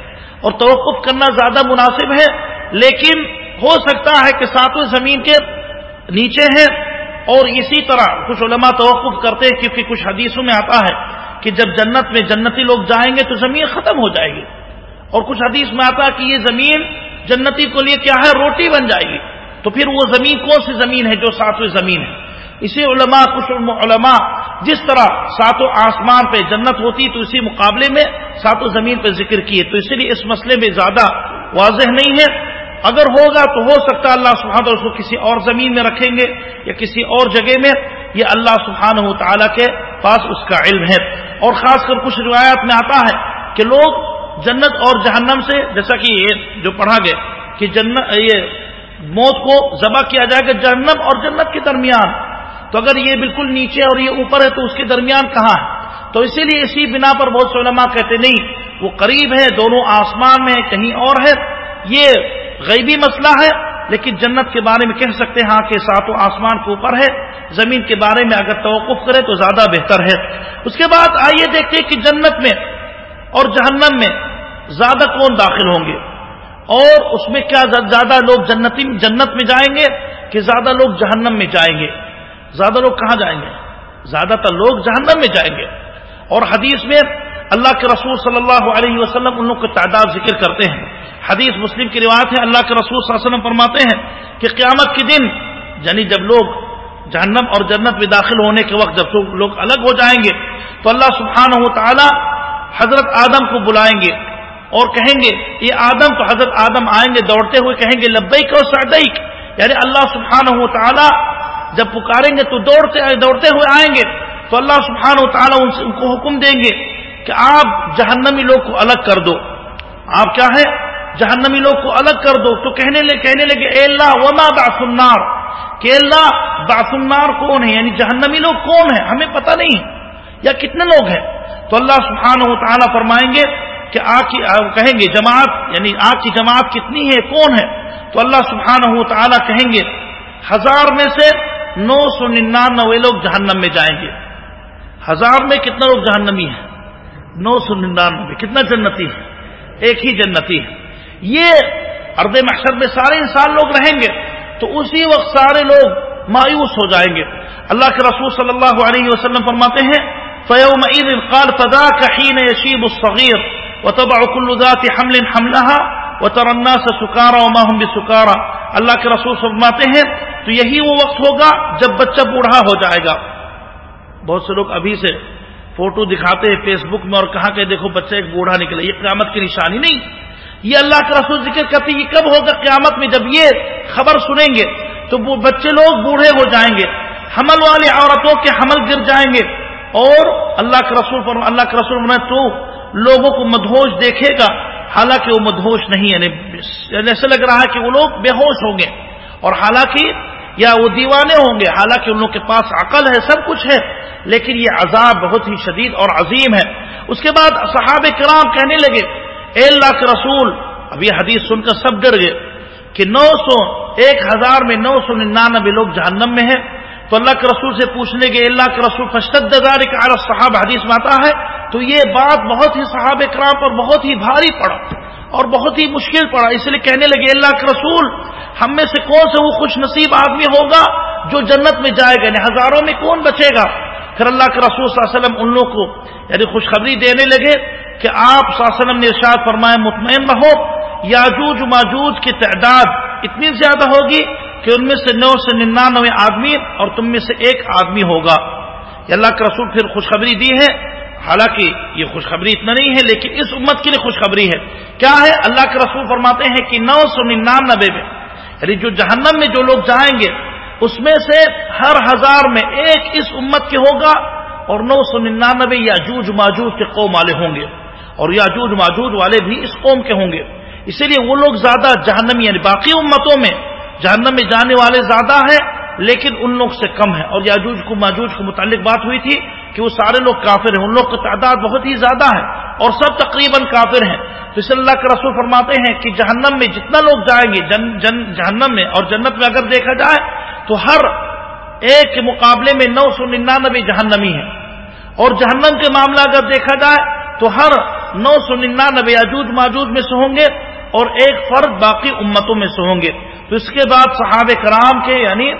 A: اور توقف کرنا زیادہ مناسب ہے، لیکن ہو سکتا ہے کہ ساتویں زمین کے نیچے ہیں۔ اور اسی طرح کچھ علماء توقف کرتے ہیں، کیونکہ کچھ حدیثوں میں آتا ہے کہ جب جنت میں جنتی لوگ جائیں گے تو زمین ختم ہو جائے گی۔ اور کچھ حدیث میں آتا ہے کہ یہ زمین جنتی کو لیے کیا ہے؟ روٹی بن جائے گی۔ تو پھر وہ زمین کون سی زمین ہے جو ساتویں زمین ہے؟ اسی علماء، کچھ علماء جس طرح ساتوں آسمان پہ جنت ہوتی تو اسی مقابلے میں ساتوں زمین پہ ذکر کیے۔ تو اسی لیے اس مسئلے میں زیادہ واضح نہیں ہے۔ اگر ہوگا تو ہو سکتا اللہ سبحانہ اس کو کسی اور زمین میں رکھیں گے یا کسی اور جگہ میں۔ یہ اللہ سبحانہ و تعالیٰ کے پاس اس کا علم ہے۔ اور خاص کر کچھ روایات میں آتا ہے کہ لوگ جنت اور جہنم سے، جیسا کہ یہ جو پڑھا گیا کہ جنت، یہ موت کو ذبح کیا جائے گا جہنم اور جنت کے درمیان۔ تو اگر یہ بالکل نیچے اور یہ اوپر ہے تو اس کے درمیان کہاں ہے؟ تو اسی لیے اسی بنا پر بہت سے علماء کہتے نہیں، وہ قریب ہے، دونوں آسمان میں کہیں اور ہے۔ یہ غیبی مسئلہ ہے، لیکن جنت کے بارے میں کہہ سکتے ہیں ہاں کہ ساتوں آسمان کے اوپر ہے، زمین کے بارے میں اگر توقف کرے تو زیادہ بہتر ہے۔ اس کے بعد آئیے دیکھتے کہ جنت میں اور جہنم میں زیادہ کون داخل ہوں گے؟ اور اس میں کیا زیادہ لوگ جنتی جنت میں جائیں گے کہ زیادہ لوگ جہنم میں جائیں گے؟ زیادہ لوگ کہاں جائیں گے؟ زیادہ تر لوگ جہنم میں جائیں گے۔ اور حدیث میں اللہ کے رسول صلی اللہ علیہ وسلم ان لوگ کی تعداد ذکر کرتے ہیں۔ حدیث مسلم کی روایت ہے، اللہ کے رسول صلی اللہ علیہ وسلم فرماتے ہیں کہ قیامت کے دن یعنی جب لوگ جہنم اور جنت میں داخل ہونے کے وقت جب لوگ الگ ہو جائیں گے، تو اللہ سبحانہ و تعالی حضرت آدم کو بلائیں گے۔ اور کہیں گے، یہ آدم تو حضرت آدم آئیں گے دوڑتے ہوئے کہیں گے، لبیک اور سعدیک یعنی اللہ سبحانہ و تعالی جب پکاریں گے تو دوڑتے دوڑتے ہوئے آئیں گے، تو اللہ سبحانہ و تعالیٰ ان کو حکم دیں گے کہ آپ جہنمی لوگ کو الگ کر دو۔ آپ کیا ہے جہنمی لوگ کو الگ کر دو۔ تو کہنے لے کہنے لگے، اے اللہ، وما باسنار کہ اللہ باسنار کون ہے؟ یعنی جہنمی لوگ کون ہیں؟ ہمیں پتہ نہیں۔ یا کتنے لوگ ہیں؟ تو اللہ سبحانہ و تعالیٰ فرمائیں گے کہ آگ کی کہیں گے جماعت یعنی آگ کی جماعت کتنی ہے، کون ہے؟ تو اللہ سبحانہ و تعالیٰ کہیں گے، ہزار میں سے نو سو ننانوے لوگ جہنم میں جائیں گے۔ ہزار میں کتنا لوگ جہنمی ہیں؟ نو سو ننانوے۔ کتنا جنتی ہے ایک ہی جنتی ہے یہ ارد محشر میں سارے انسان لوگ رہیں گے، تو اسی وقت سارے لوگ مایوس ہو جائیں گے۔ اللہ کے رسول صلی اللہ علیہ وسلم فرماتے ہیں فیوم عید قال فدا کحین یشیب الصغیر وتبع كل ذات حمل حملها وترى الناس سكارى وما هم بسكارى. اللہ کے رسول فرماتے ہیں، تو یہی وہ وقت ہوگا جب بچہ بوڑھا ہو جائے گا۔ بہت سے لوگ ابھی سے فوٹو دکھاتے ہیں فیس بک میں اور کہا کہ دیکھو بچہ ایک بوڑھا نکلے یہ قیامت کی نشانی نہیں۔ یہ اللہ کے رسول ذکر کرتے یہ کب ہوگا قیامت میں جب یہ خبر سنیں گے؟ تو بچے لوگ بوڑھے ہو جائیں گے۔ حمل والی عورتوں کے حمل گر جائیں گے۔ اور اللہ کے رسول پر اللہ کے رسول میں تو لوگوں کو مدہوش دیکھے گا۔ حالانکہ وہ مدہوش نہیں یعنی ایسا لگ رہا ہے کہ وہ لوگ بے ہوش ہوں گے۔ اور حالانکہ یا وہ دیوانے ہوں گے۔ حالانکہ ان لوگوں کے پاس عقل ہے، سب کچھ ہے، لیکن یہ عذاب بہت ہی شدید اور عظیم ہے۔ اس کے بعد صحاب کرام کہنے لگے، اے اللہ کے رسول، اب یہ حدیث سن کر سب ڈر گئے کہ نو سو، ایک ہزار میں نو سو ننانوے لوگ جہنم میں ہیں۔ تو اللہ کے رسول سے پوچھنے کے اللہ کے رسول فشد صحاب حدیث میں آتا ہے، تو یہ بات بہت ہی صحاب کرام پر بہت ہی بھاری پڑا اور بہت ہی مشکل پڑا۔ اس لیے کہنے لگے اللہ کے رسول، ہم میں سے کون سے وہ خوش نصیب آدمی ہوگا جو جنت میں جائے گا؟ یعنی ہزاروں میں کون بچے گا؟ پھر اللہ کے رسول صلی اللہ علیہ وسلم ان لوگوں کو یعنی خوشخبری دینے لگے کہ آپ صلی اللہ علیہ وسلم نے ارشاد فرمائے مطمئن رہو، یاجوج ماجوج کی تعداد اتنی زیادہ ہوگی کہ ان میں سے نو سے ننانوے آدمی اور تم میں سے ایک آدمی ہوگا۔ یہ اللہ کے رسول پھر خوشخبری دی ہے۔ حالانکہ یہ خوشخبری اتنا نہیں ہے، لیکن اس امت کے لیے خوشخبری ہے۔ کیا ہے؟ اللہ کے رسول فرماتے ہیں کہ نو سو ننانوے میں یعنی جو جہنم میں جو لوگ جائیں گے، اس میں سے ہر ہزار میں ایک اس امت کے ہوگا اور نو سو ننانوے یا جوج ماجوج کے قوم والے ہوں گے۔ اور یا جوج ماجوج والے بھی اس قوم کے ہوں گے۔ اسی لیے وہ لوگ زیادہ جہنم یعنی باقی امتوں میں جہنم میں جانے والے زیادہ ہیں، لیکن ان لوگ سے کم ہے اور یاجوج کو، ماجوج کو متعلق بات ہوئی تھی کہ وہ سارے لوگ کافر ہیں۔ ان لوگ کی تعداد بہت ہی زیادہ ہے اور سب تقریباً کافر ہیں۔ تو اس اللہ کے رسول فرماتے ہیں کہ جہنم میں جتنا لوگ جائیں گے، جن جن، جہنم میں اور جنت میں اگر دیکھا جائے تو ہر ایک کے مقابلے میں نو سو ننانوے جہنمی ہے اور جہنم کے معاملہ اگر دیکھا جائے تو ہر نو سو ننانوے اجوج ماجوج میں سے ہوں گے اور ایک فرد باقی امتوں میں سے ہوں گے۔ تو اس کے بعد صحاب کرام کے یعنی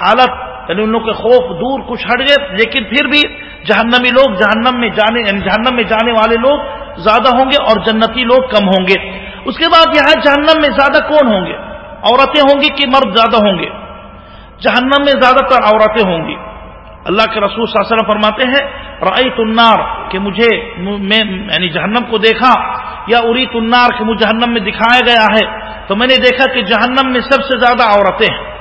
A: حالت یعنی ان لوگوں کے خوف دور کچھ ہٹ گئے، لیکن پھر بھی جہنمی لوگ جہنم میں جانے یعنی جہنم میں جانے والے لوگ زیادہ ہوں گے اور جنتی لوگ کم ہوں گے۔ اس کے بعد یہاں جہنم میں زیادہ کون ہوں گے؟ عورتیں ہوں گی کہ مرد زیادہ ہوں گے؟ جہنم میں زیادہ تر عورتیں ہوں گی۔ اللہ کے رسول صلی اللہ علیہ وسلم فرماتے ہیں رئی تنار کہ مجھے میں یعنی جہنم کو دیکھا۔ یا اری تنار کہ مجھے جہنم میں دکھایا گیا ہے، تو میں نے دیکھا کہ جہنم میں سب سے زیادہ عورتیں ہیں۔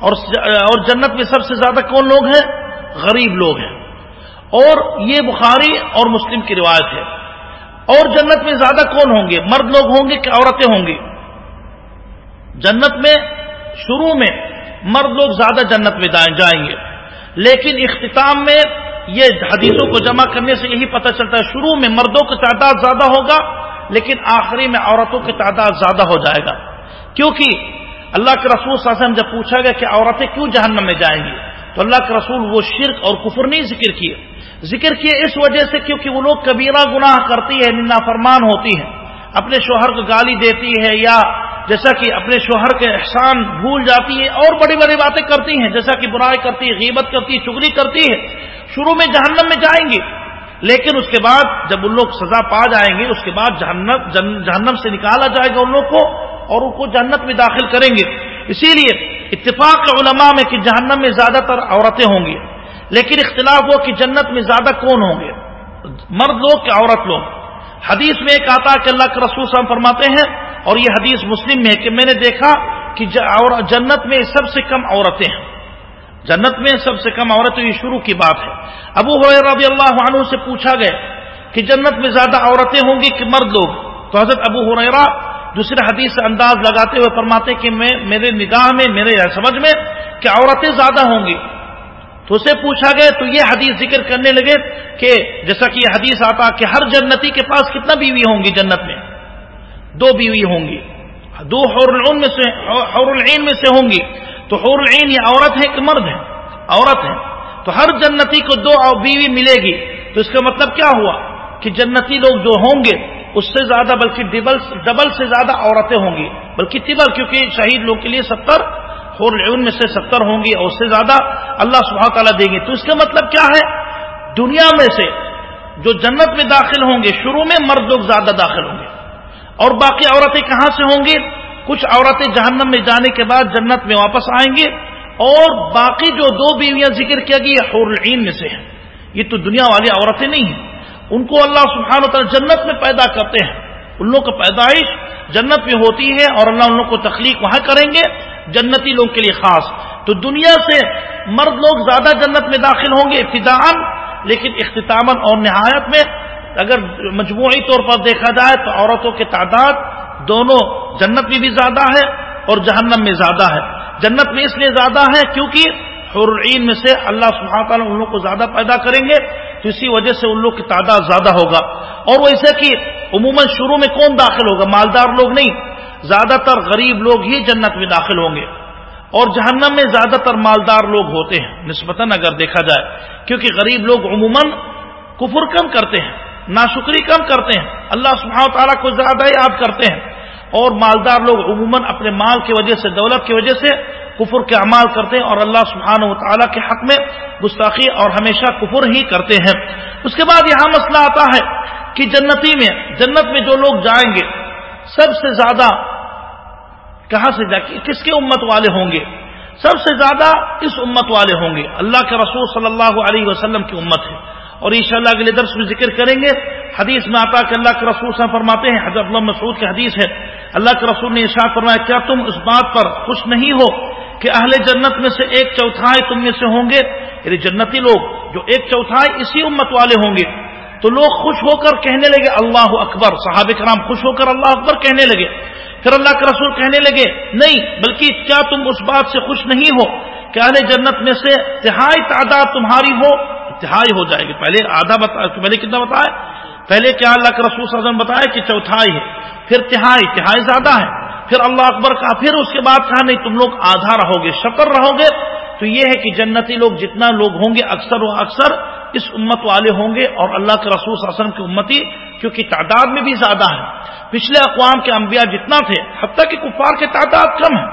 A: اور جنت میں سب سے زیادہ کون لوگ ہیں؟ غریب لوگ ہیں۔ اور یہ بخاری اور مسلم کی روایت ہے۔ اور جنت میں زیادہ کون ہوں گے؟ مرد لوگ ہوں گے کہ عورتیں ہوں گی؟ جنت میں شروع میں مرد لوگ زیادہ جنت میں جائیں گے۔ لیکن اختتام میں یہ حدیثوں کو جمع کرنے سے یہی پتہ چلتا ہے، شروع میں مردوں کی تعداد زیادہ ہوگا لیکن آخری میں عورتوں کی تعداد زیادہ ہو جائے گا۔ کیونکہ اللہ کے رسول صلی اللہ علیہ وسلم جب پوچھا گیا کہ عورتیں کیوں جہنم میں جائیں گی، تو اللہ کے رسول وہ شرک اور کفر نہیں ذکر کیے۔ ذکر کیے اس وجہ سے کیونکہ وہ لوگ کبیرہ گناہ کرتی ہے ننا فرمان ہوتی ہے اپنے شوہر کو گالی دیتی ہے یا جیسا کہ اپنے شوہر کے احسان بھول جاتی ہے اور بڑی بڑی باتیں کرتی ہیں۔ جیسا کہ برائی کرتی ہے غیبت کرتی ہے چگلی کرتی ہے شروع میں جہنم میں جائیں گے لیکن اس کے بعد جب ان لوگ سزا پا جائیں گے، اس کے بعد جہنم جہنم سے نکالا جائے گا ان لوگ کو اور ان کو جنت میں داخل کریں گے۔ اسی لیے اتفاق علماء میں کہ جہنم میں زیادہ تر عورتیں ہوں گی، لیکن اختلاف ہو کہ جنت میں زیادہ کون ہوں گے۔ مرد لوگ کہ عورت لوگ۔ حدیث میں ایک آتا کہ اللہ کے رسول صاحب فرماتے ہیں، اور یہ حدیث مسلم میں ہے کہ میں نے دیکھا کہ جنت میں سب سے کم عورتیں ہیں۔ جنت میں سب سے کم عورتیں یہ شروع کی بات ہے۔ ابو رضی اللہ عنہ سے پوچھا گیا کہ جنت میں زیادہ عورتیں ہوں گی کہ مرد لوگ؟ تو حضرت ابو حریرا دوسرے حدیث سے انداز لگاتے ہوئے فرماتے کہ میں، میرے نگاہ میں، میرے سمجھ میں کہ عورتیں زیادہ ہوں گی۔ تو اسے پوچھا گیا، تو یہ حدیث ذکر کرنے لگے کہ جیسا کہ یہ حدیث آتا کہ ہر جنتی کے پاس کتنا بیوی ہوں گی جنت میں؟ دو بیوی ہوں گی۔ دو حور العین میں سے، حور العین میں سے ہوں گی۔ تو حور العین یہ عورت ہے کہ مرد ہے، عورت ہے۔ تو ہر جنتی کو دو بیوی ملے گی۔ تو اس کا مطلب کیا ہوا؟ کہ جنتی لوگ جو ہوں گے، اس سے زیادہ بلکہ ڈبل ڈبل سے زیادہ عورتیں ہوں گی۔ بلکہ ٹبل کیونکہ شہید لوگ کے لیے ستر، حور میں سے ستر ہوں گی اور اس سے زیادہ اللہ سبحانہ تعالیٰ دیں گے۔ تو اس کا مطلب کیا ہے؟ دنیا میں سے جو جنت میں داخل ہوں گے، شروع میں مرد لوگ زیادہ داخل ہوں گے۔ اور باقی عورتیں کہاں سے ہوں گی؟ کچھ عورتیں جہنم میں جانے کے بعد جنت میں واپس آئیں گی اور باقی جو دو بیویاں ذکر کیا گئی یہ حور العین میں سے ہیں۔ یہ تو دنیا والی عورتیں نہیں ہیں۔ ان کو اللہ سبحانہ و تعالی جنت میں پیدا کرتے ہیں۔ ان لوگ کا پیدائش جنت میں ہوتی ہے اور اللہ ان لوگ کو تخلیق وہاں کریں گے جنتی لوگ کے لیے خاص۔ تو دنیا سے مرد لوگ زیادہ جنت میں داخل ہوں گے ابتدان لیکن اختتام اور نہایت میں۔ اگر مجموعی طور پر دیکھا جائے تو عورتوں کی تعداد دونوں جنت میں بھی زیادہ ہے اور جہنم میں زیادہ ہے۔ جنت میں اس لیے زیادہ ہے کیونکہ حرعین میں سے اللہ سبحانہ تعالیٰ ان لوگ کو زیادہ پیدا کریں گے، تو اسی وجہ سے ان لوگ کی تعداد زیادہ ہوگا۔ اور ویسے کہ عموماً شروع میں کون داخل ہوگا؟ مالدار لوگ نہیں، زیادہ تر غریب لوگ ہی جنت میں داخل ہوں گے۔ اور جہنم میں زیادہ تر مالدار لوگ ہوتے ہیں، نسبتاً اگر دیکھا جائے، کیونکہ غریب لوگ عموماً کفر کم کرتے ہیں۔ ناشکری کم کرتے ہیں۔ اللہ سبحانہ تعالیٰ کو زیادہ یاد کرتے ہیں۔ اور مالدار لوگ عموماً اپنے مال کی وجہ سے، دولت کی وجہ سے کفر کے اعمال کرتے ہیں اور اللہ سبحانہ و تعالیٰ کے حق میں گستاخی اور ہمیشہ کفر ہی کرتے ہیں۔ اس کے بعد یہاں مسئلہ آتا ہے کہ جنتی میں، جنت میں جو لوگ جائیں گے، سب سے زیادہ کہاں سے جا، کس کے امت والے ہوں گے؟ سب سے زیادہ اس امت والے ہوں گے۔ اللہ کے رسول صلی اللہ علیہ وسلم کی امت ہے۔ اور انشاءاللہ اگلے درس میں ذکر کریں گے. حدیث میں آتا کہ اللہ کے رسول سے فرماتے ہیں، حضرت اللہ مسعود کی حدیث ہے، اللہ کے رسول نے ارشاد فرمایا، کیا تم اس بات پر خوش نہیں ہو کہ اہل جنت میں سے ایک چوتھائی تم میں سے ہوں گے؟ یعنی جنتی لوگ جو ایک چوتھائی اسی امت والے ہوں گے۔ تو لوگ خوش ہو کر کہنے لگے، اللہ اکبر۔ صحابہ کرام خوش ہو کر اللہ اکبر کہنے لگے۔ پھر اللہ کے رسول کہنے لگے، نہیں، بلکہ کیا تم اس بات سے خوش نہیں ہو کہ اہل جنت میں سے تہائی تعداد تمہاری ہو؟ تہائی ہو جائے گی۔ پہلے آدھا بتا پہلے کتنا بتایا؟ پہلے کیا اللہ کے رسول صلی اللہ علیہ وسلم بتایا کہ چوتھائی ہے، پھر تہائی تہائی زیادہ ہے، پھر اللہ اکبر کا، پھر اس کے بعد کہا نہیں، تم لوگ آدھا رہو گے شکر رہو گے تو یہ ہے کہ جنتی لوگ جتنا لوگ ہوں گے، اکثر و اکثر اس امت والے ہوں گے اور اللہ کے رسول صلی اللہ علیہ وسلم کی امتی، کیونکہ تعداد میں بھی زیادہ ہے۔ پچھلے اقوام کے انبیاء جتنا تھے، حتیٰ کہ کفار کی تعداد کم ہے۔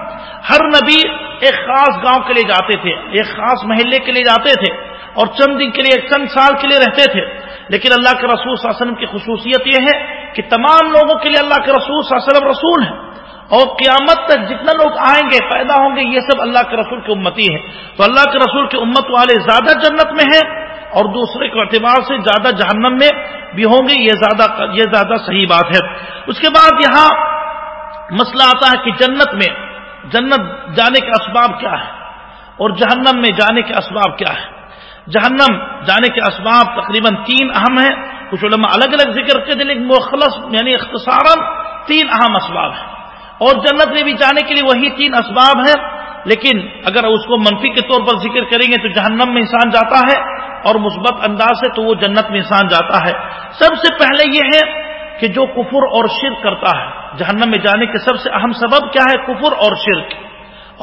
A: ہر نبی ایک خاص گاؤں کے لیے جاتے تھے، ایک خاص محلے کے لیے جاتے تھے۔ اور چند دن کے لیے، چند سال کے لیے رہتے تھے۔ لیکن اللہ کے رسول صلی اللہ علیہ وسلم کی خصوصیت یہ ہے کہ تمام لوگوں کے لیے اللہ کے رسول صلی اللہ علیہ وسلم رسول ہیں۔ اور قیامت تک جتنا لوگ آئیں گے، پیدا ہوں گے، یہ سب اللہ کے رسول کی امتی ہے تو اللہ کے رسول کی امت والے زیادہ جنت میں ہیں اور دوسرے کے اعتبار سے زیادہ جہنم میں بھی ہوں گے۔ یہ زیادہ یہ زیادہ صحیح بات ہے۔ اس کے بعد یہاں مسئلہ آتا ہے کہ جنت میں، جنت جانے کے اسباب کیا ہے اور جہنم میں جانے کے اسباب کیا ہے جہنم جانے کے اسباب تقریباً تین اہم ہیں۔ کچھ علماء الگ الگ ذکر کے دل مخلص یعنی اختصارا تین اہم اسباب ہیں۔ اور جنت میں بھی جانے کے لیے وہی تین اسباب ہیں، لیکن اگر اس کو منفی کے طور پر ذکر کریں گے تو جہنم میں انسان جاتا ہے اور مثبت انداز سے تو وہ جنت میں انسان جاتا ہے۔ سب سے پہلے یہ ہے کہ جو کفر اور شرک کرتا ہے، جہنم میں جانے کے سب سے اہم سبب کیا ہے؟ کفر اور شرک۔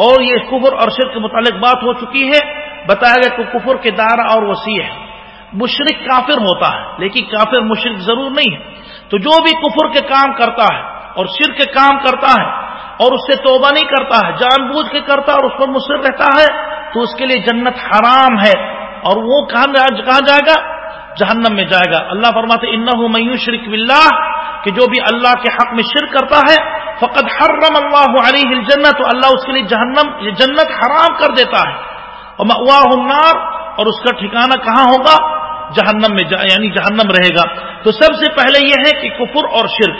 A: اور یہ کفر اور شرک کے متعلق بات ہو چکی ہے۔ بتایا گیا کہ کفر کے دائرہ اور وسیع ہے۔ مشرق کافر ہوتا ہے، لیکن کافر مشرق ضرور نہیں ہے۔ تو جو بھی کفر کے کام کرتا ہے اور شرک کے کام کرتا ہے اور اس سے توبہ نہیں کرتا ہے، جان بوجھ کے کرتا ہے اور اس پر مصر رہتا ہے، تو اس کے لیے جنت حرام ہے۔ اور وہ کہاں جائے گا؟ جہنم میں جائے گا۔ اللہ فرماتے ان میو شرک بلّہ کہ جو بھی اللہ کے حق میں شرک کرتا ہے فقط حرم اللہ علیہ الجنت تو اللہ اس کے لیے جہنم جنت حرام کر دیتا ہے۔ اور النار، اور اس کا ٹھکانہ کہاں ہوگا؟ جہنم میں جا یعنی جہنم رہے گا۔ تو سب سے پہلے یہ ہے کہ کفر اور شرک۔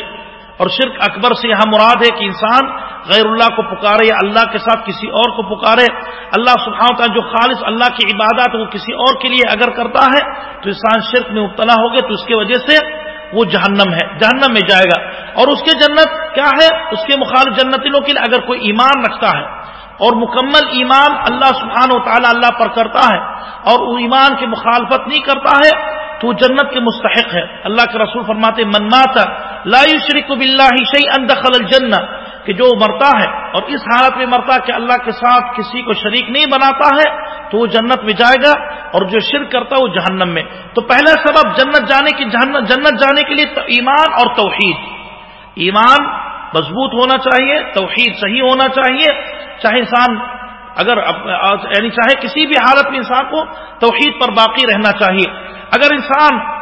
A: اور شرک اکبر سے یہاں مراد ہے کہ انسان غیر اللہ کو پکارے یا اللہ کے ساتھ کسی اور کو پکارے۔ اللہ سبحانہ تعالیٰ جو خالص اللہ کی عبادت وہ کسی اور کے لیے اگر کرتا ہے، تو انسان شرک میں مبتلا ہو گئے، تو اس کی وجہ سے وہ جہنم ہے، جہنم میں جائے گا۔ اور اس کے جنت کیا ہے؟ اس کے مخالف جنتوں کے لیے اگر کوئی ایمان رکھتا ہے اور مکمل ایمان اللہ سبحانہ و تعالی اللہ پر کرتا ہے اور وہ ایمان کی مخالفت نہیں کرتا ہے، تو جنت کے مستحق ہے۔ اللہ کے رسول فرماتے من ماتا لا شریک بلّہ شعی دخل الجنہ کہ جو مرتا ہے اور اس حالت میں مرتا کہ اللہ کے ساتھ کسی کو شریک نہیں بناتا ہے، تو وہ جنت میں جائے گا اور جو شرک کرتا ہے وہ جہنم میں۔ تو پہلا سبب جنت جانے کی جنت جانے کے لیے ایمان اور توحید۔ ایمان مضبوط ہونا چاہیے، توحید صحیح ہونا چاہیے۔ چاہے انسان اگر یعنی چاہے کسی بھی حالت میں انسان کو توحید پر باقی رہنا چاہیے۔ اگر انسان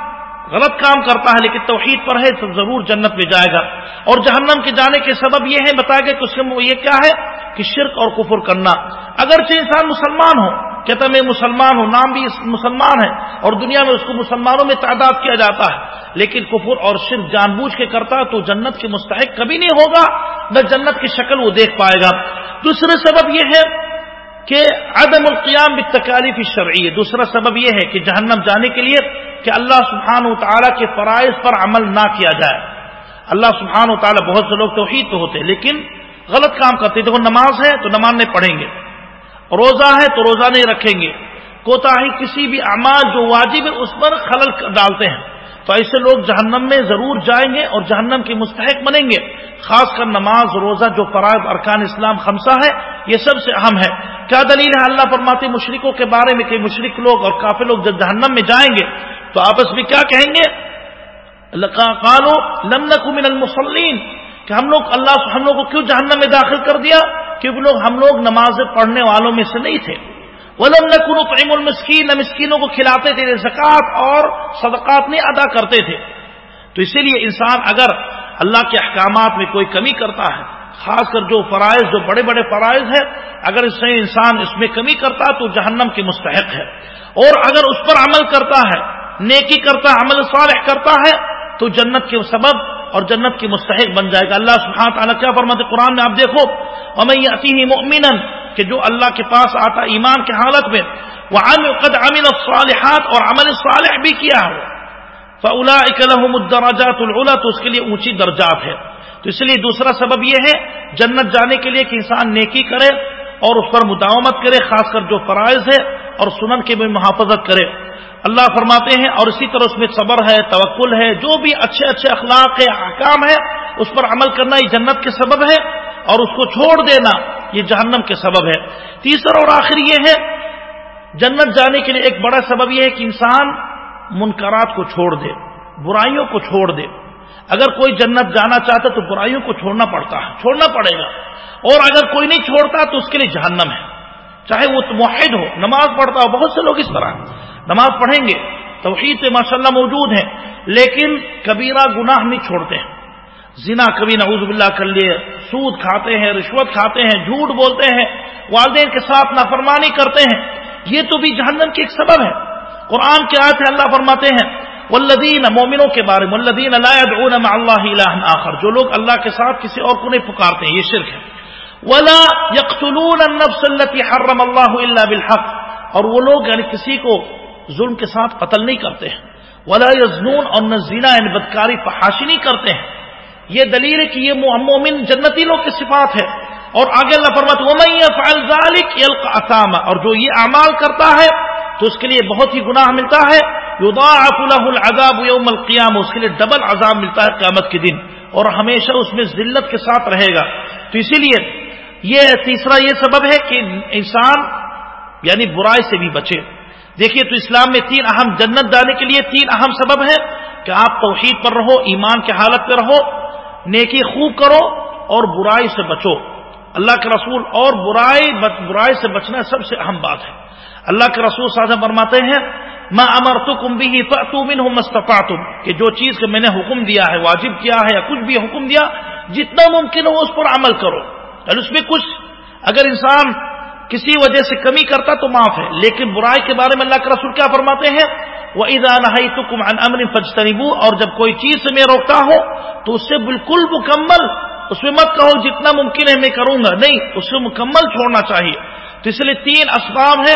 A: غلط کام کرتا ہے لیکن توحید پر ہے تو ضرور جنت میں جائے گا۔ اور جہنم کے جانے کے سبب یہ ہے، بتایا گیا کہ اس کے یہ کیا ہے؟ کہ شرک اور کفر کرنا۔ اگرچہ انسان مسلمان ہو، کہتا میں مسلمان ہوں، نام بھی مسلمان ہے اور دنیا میں اس کو مسلمانوں میں تعداد کیا جاتا ہے، لیکن کفر اور شرک جان بوجھ کے کرتا تو جنت کے مستحق کبھی نہیں ہوگا، نہ جنت کی شکل وہ دیکھ پائے گا۔ دوسرے سبب یہ ہے کہ عدم القیام بالتکالیف الشرعی دوسرا سبب یہ ہے کہ جہنم جانے کے لیے کہ اللہ سبحان و تعالیٰ کے فرائض پر عمل نہ کیا جائے۔ اللہ سبحان و تعالیٰ بہت سے لوگ توحید پہ ہوتے لیکن غلط کام کرتے دیکھو، نماز ہے تو نماز نہیں پڑھیں گے، روزہ ہے تو روزہ نہیں رکھیں گے۔ کوتا ہی کسی بھی اعمال جو واجب ہے اس پر خلل ڈالتے ہیں۔ تو ایسے لوگ جہنم میں ضرور جائیں گے اور جہنم کے مستحق بنیں گے۔ خاص کر نماز، روزہ جو فرائض ارکان اسلام خمسہ ہے، یہ سب سے اہم ہے۔ کیا دلیل ہے؟ اللہ فرماتے مشرقوں کے بارے میں کہ مشرق لوگ اور کافی لوگ جب جہنم میں جائیں گے تو آپس میں کیا کہیں گے؟ قالو لم نکو من المسلین کہ ہم لوگ اللہ ہم لوگ کو کیوں جہنم میں داخل کر دیا؟ کیونکہ لوگ ہم لوگ نماز پڑھنے والوں میں سے نہیں تھے۔ ولم نکن طعم المسکین نہ مسکینوں کو کھلاتے تھے زکوٰۃ اور صدقات نہیں ادا کرتے تھے۔ تو اسی لیے انسان اگر اللہ کے احکامات میں کوئی کمی کرتا ہے، خاص کر جو فرائض، جو بڑے بڑے فرائض ہیں، اگر اس سے انسان اس میں کمی کرتا تو جہنم کی مستحق ہے۔ اور اگر اس پر عمل کرتا ہے نیکی کرتا عمل صالح کرتا ہے، تو جنت کے سبب اور جنت کی مستحق بن جائے گا۔ اللہ سبحانہ تعالیٰ کیا فرماتے قرآن میں آپ دیکھو مؤمنا، کہ جو اللہ کے پاس آتا ایمان کی حالت میں وہ قد عمل الصالحات، اور عمل صالح بھی کیا ہو فلا اکلحم الدراجات العلا تو اس کے لیے اونچی درجات ہے تو اس لیے دوسرا سبب یہ ہے، جنت جانے کے لیے کہ انسان نیکی کرے اور اس پر مداومت کرے، خاص کر جو فرائض ہے، اور سنن کی بھی محافظت کرے۔ اللہ فرماتے ہیں اور اسی طرح اس میں صبر ہے، توکل ہے، جو بھی اچھے اچھے اخلاق ہے احکام ہے اس پر عمل کرنا یہ جنت کے سبب ہے اور اس کو چھوڑ دینا یہ جہنم کے سبب ہے۔ تیسرا اور آخر یہ ہے، جنت جانے کے لیے ایک بڑا سبب یہ ہے کہ انسان منکرات کو چھوڑ دے، برائیوں کو چھوڑ دے۔ اگر کوئی جنت جانا چاہتا تو برائیوں کو چھوڑنا پڑتا ہے، چھوڑنا پڑے گا۔ اور اگر کوئی نہیں چھوڑتا تو اس کے لیے جہنم ہے۔ چاہے وہ معاہد ہو، نماز پڑھتا ہو، بہت سے لوگ اس طرح۔ نماز پڑھیں گے، توحید پہ ماشاء اللہ موجود ہیں، لیکن کبیرہ گناہ نہیں چھوڑتے ہیں۔ زنا کبھی نعوذ باللہ کر لیے، سود کھاتے ہیں، رشوت کھاتے ہیں، جھوٹ بولتے ہیں، والدین کے ساتھ نافرمانی کرتے ہیں۔ یہ تو بھی جہنم کی ایک سبب ہے۔ قرآن کے آیت اللہ فرماتے ہیں والذین مومنوں کے بارے میں والذین لا يدعون مع اللہ الہ آخر۔ جو لوگ اللہ کے ساتھ کسی اور کو نہیں پکارتے ہیں، یہ شرک ہے۔ ولا يقتلون النفس التي حرم الله الا بالحق۔ اور وہ لوگ یعنی کسی کو ظلم کے ساتھ قتل نہیں کرتے ہیں۔ ولا یزنون اور نہ زینا یعنی بدکاری، فحاشی نہیں کرتے ہیں۔ یہ دلیل ہے کہ یہ مومن جنتی لوگ کی صفات ہے اور آگے اللہ فرمت اسامہ اور جو یہ اعمال کرتا ہے، تو اس کے لیے بہت ہی گناہ ملتا ہے۔ العذاب یوم القیام اس کے لیے ڈبل عذاب ملتا ہے قیامت کے دن۔ اور ہمیشہ اس میں ذلت کے ساتھ رہے گا۔ تو اسی لیے یہ تیسرا یہ سبب ہے کہ انسان یعنی برائی سے بھی بچے۔ دیکھیے تو اسلام میں تین اہم جنت جانے کے لیے تین اہم سبب ہے کہ آپ توحید پر رہو، ایمان کے حالت پہ رہو، نیکی خوب کرو اور برائی سے بچو۔ اللہ کے رسول اور برائی برائی سے بچنا سب سے اہم بات ہے۔ اللہ کے رسول سازہ فرماتے ہیں میں امر تو کم بھی تم مستفا تم کہ جو چیز کا میں نے حکم دیا ہے، واجب کیا ہے یا کچھ بھی حکم دیا، جتنا ممکن ہو اس پر عمل کرو۔ یعنی اس میں کچھ۔ اگر انسان کسی وجہ سے کمی کرتا تو معاف ہے، لیکن برائی کے بارے میں اللہ کے رسول کیا فرماتے ہیں؟ وہ تو کم امن فجتنبو اور جب کوئی چیز سے میں روکتا ہوں تو اس سے بالکل مکمل، اس میں مت کہو جتنا ممکن ہے میں کروں گا، نہیں، اس سے مکمل چھوڑنا چاہیے۔ تو اس لیے تین اسباب ہے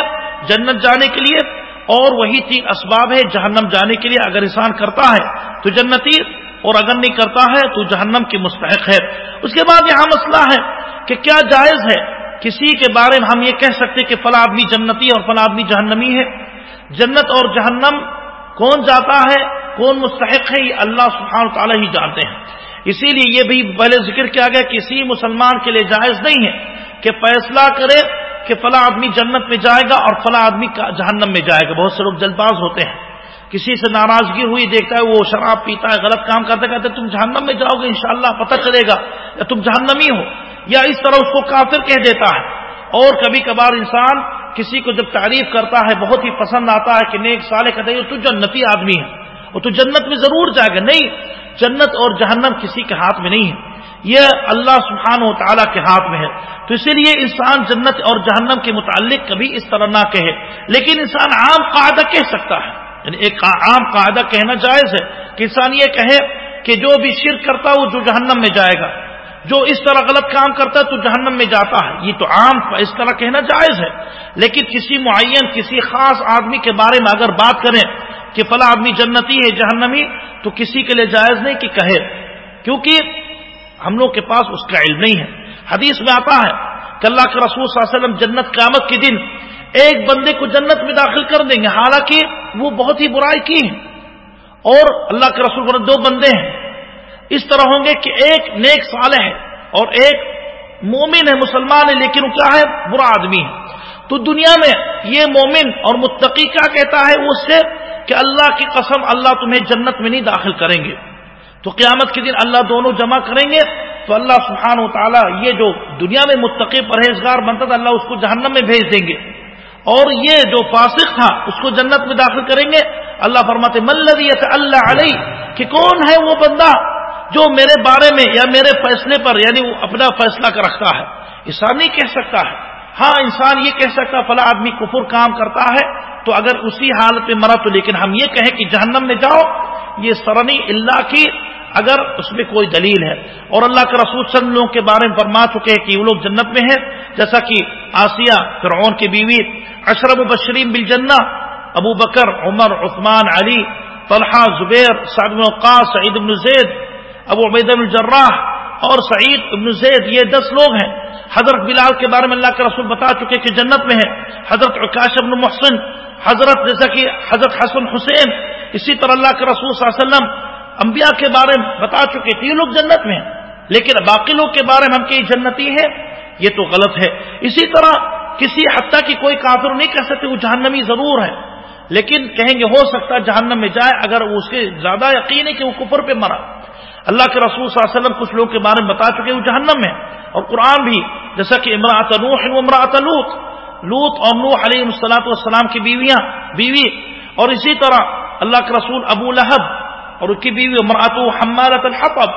A: جنت جانے کے لیے، اور وہی تین اسباب ہے جہنم جانے کے لیے۔ اگر انسان کرتا ہے تو جنتی، اور اگر نہیں کرتا ہے تو جہنم کی مستحق ہے۔ اس کے بعد یہاں مسئلہ ہے کہ کیا جائز ہے کسی کے بارے میں ہم یہ کہہ سکتے کہ فلا آدمی جنتی اور فلا آدمی جہنمی ہے۔ جنت اور جہنم کون جاتا ہے؟ کون مستحق ہے؟ یہ اللہ سبحانہ تعالیٰ ہی جانتے ہیں۔ اسی لیے یہ بھی پہلے ذکر کیا گیا کسی مسلمان کے لیے جائز نہیں ہے کہ فیصلہ کرے کہ فلاں آدمی جنت میں جائے گا اور فلاں آدمی جہنم میں جائے گا۔ بہت سے لوگ جلد باز ہوتے ہیں۔ کسی سے ناراضگی ہوئی، دیکھتا ہے وہ شراب پیتا ہے، غلط کام کرتے کہتے تم جہنم میں جاؤ گے، انشاءاللہ پتہ چلے گا یا تم جہنمی ہو یا اس طرح اس کو کافر کہہ دیتا ہے۔ اور کبھی کبھار انسان کسی کو جب تعریف کرتا ہے، بہت ہی پسند آتا ہے کہ نیک سالے کہتے ہیں تو جنتی آدمی ہے، وہ تو جنت میں ضرور جائے گا۔ نہیں، جنت اور جہنم کسی کے ہاتھ میں نہیں ہے۔ یہ اللہ سبحانہ و تعالیٰ کے ہاتھ میں ہے۔ تو اسی لیے انسان جنت اور جہنم کے متعلق کبھی اس طرح نہ کہے، لیکن انسان عام قاعدہ کہہ سکتا ہے۔ یعنی ایک عام قاعدہ کہنا جائز ہے کہ انسان یہ کہے کہ جو بھی شرک کرتا ہے وہ جو جہنم میں جائے گا۔ جو اس طرح غلط کام کرتا ہے تو جہنم میں جاتا ہے۔ یہ تو عام اس طرح کہنا جائز ہے۔ لیکن کسی معین، کسی خاص آدمی کے بارے میں اگر بات کریں کہ فلاں آدمی جنتی ہے، جہنمی، تو کسی کے لیے جائز نہیں کہ کہے۔ کیونکہ ہم لوگ کے پاس اس کا علم نہیں ہے۔ حدیث میں آتا ہے کہ اللہ کے رسول صلی اللہ علیہ وسلم جنت قیامت کے دن ایک بندے کو جنت میں داخل کر دیں گے۔ حالانکہ وہ بہت ہی برائی کی ہے اور اللہ کے رسول دو بندے ہیں۔ اس طرح ہوں گے کہ ایک نیک صالح ہے اور ایک مومن ہے مسلمان ہے، لیکن وہ کیا ہے؟ برا آدمی ہے۔ تو دنیا میں یہ مومن اور متقی کیا کہتا ہے؟ اس سے کہ اللہ کی قسم اللہ تمہیں جنت میں نہیں داخل کریں گے۔ تو قیامت کے دن اللہ دونوں جمع کریں گے۔ تو اللہ سبحان و تعالیٰ یہ جو دنیا میں متقی پرہیزگار بنتا تھا، اللہ اس کو جہنم میں بھیج دیں گے۔ اور یہ جو فاسق تھا، اس کو جنت میں داخل کریں گے۔ اللہ فرماتے ملدیت اللہ علیہ کہ کون ہے وہ بندہ جو میرے بارے میں یا میرے فیصلے پر یعنی وہ اپنا فیصلہ کر رکھتا ہے۔ انسان نہیں کہہ سکتا ہے۔ ہاں انسان یہ کہہ سکتا فلاں آدمی کفر کام کرتا ہے۔ تو اگر اسی حالت میں مرا تو لیکن ہم یہ کہیں کہ جہنم میں جاؤ، یہ سرنی اللہ کی اگر اس میں کوئی دلیل ہے اور اللہ کے رسول چند لوگوں کے بارے میں فرما چکے ہیں کہ وہ لوگ جنت میں ہیں، جیسا کہ آسیہ، فرعون کی بیوی، اشرف بشریم بل ابو بکر، عمر، عثمان، علی، طلحہ، زبیر، سعد وقاص، سعید بن زید، ابو عبید الجراح اور سعید ابن زید، یہ دس لوگ ہیں۔ حضرت بلال کے بارے میں اللہ کے رسول بتا چکے کہ جنت میں ہے حضرت عکاش ابن محسن، حضرت جیسا کہ حضرت حسن حسین، اسی طرح اللہ کے رسول صلی اللہ علیہ وسلم انبیاء کے بارے میں بتا چکے تھے، یہ لوگ جنت میں ہیں۔ لیکن باقی لوگ کے بارے میں ہم کہ جنتی ہے، یہ تو غلط ہے۔ اسی طرح کسی حتیٰ کی کوئی کافر نہیں کہہ سکتے، وہ جہنمی ضرور ہے۔ لیکن کہیں گے ہو سکتا ہے جہنم میں جائے اگر اس کے زیادہ یقین ہے کہ وہ کفر پہ مرا۔ اللہ کے رسول صلی اللہ علیہ وسلم کچھ لوگ کے بارے میں بتا چکے وہ جہنم میں اور قرآن بھی، جیسا کہ امراط نوح امراط لوت لوت اور نوح علیہ السلاۃ والسلام کی بیویاں، بیوی۔ اور اسی طرح اللہ کے رسول ابو لہب اور ان کی بیوی امراط حمارت الحطب،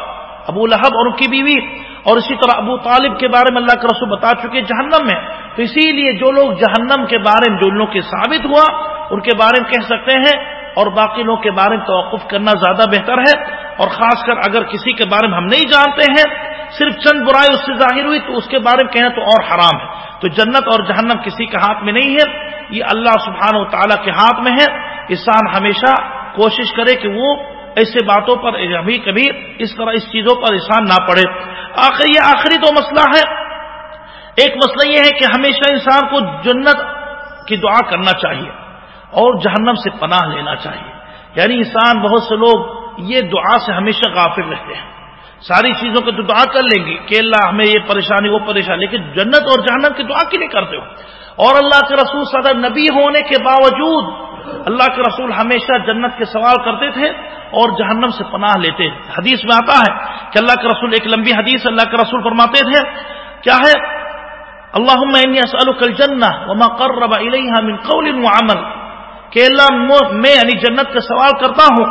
A: ابو لہب اور ان کی بیوی۔ اور اسی طرح ابو طالب کے بارے میں اللہ کے رسول بتا چکے جہنم میں۔ تو اسی لیے جو لوگ جہنم کے بارے میں، جو لوگ کے ثابت ہوا، ان کے بارے میں کہہ سکتے ہیں۔ اور باقی لوگ کے بارے میں توقف کرنا زیادہ بہتر ہے۔ اور خاص کر اگر کسی کے بارے میں ہم نہیں جانتے ہیں، صرف چند برائی اس سے ظاہر ہوئی، تو اس کے بارے میں کہیں تو اور حرام ہے۔ تو جنت اور جہنم کسی کے ہاتھ میں نہیں ہے۔ یہ اللہ سبحانہ و تعالیٰ کے ہاتھ میں ہے۔ انسان ہمیشہ کوشش کرے کہ وہ ایسے باتوں پر ابھی کبھی اس طرح اس چیزوں پر انسان نہ پڑے۔ آخر یہ آخری تو مسئلہ ہے۔ ایک مسئلہ یہ ہے کہ ہمیشہ انسان کو جنت کی دعا کرنا چاہیے اور جہنم سے پناہ لینا چاہیے۔ یعنی انسان بہت سے لوگ یہ دعا سے ہمیشہ غافل رہتے ہیں۔ ساری چیزوں کو تو دعا کر لیں گے کہ اللہ ہمیں یہ پریشانی، وہ پریشانی، لیکن جنت اور جہنم کی دعا کے لیے کرتے ہو۔ اور اللہ کے رسول صدر نبی ہونے کے باوجود اللہ کے رسول ہمیشہ جنت کے سوال کرتے تھے اور جہنم سے پناہ لیتے حدیث میں آتا ہے کہ اللہ کے رسول ایک لمبی حدیث اللہ کے رسول فرماتے تھے، کیا ہے؟ اللہ وما قرب من قول وعمل کہ اللہ میں یعنی جنت کا سوال کرتا ہوں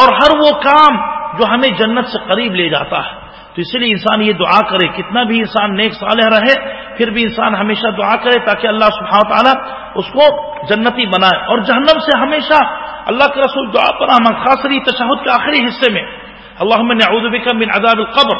A: اور ہر وہ کام جو ہمیں جنت سے قریب لے جاتا ہے۔ تو اس لیے انسان یہ دعا کرے، کتنا بھی انسان نیک صالح رہے، پھر بھی انسان ہمیشہ دعا کرے تاکہ اللہ سبحانہ تعالیٰ اس کو جنتی بنائے اور جہنم سے ہمیشہ اللہ کے رسول دعا پر خاصری تشہد کے آخری حصے میں۔ اللہ من عذاب القبر۔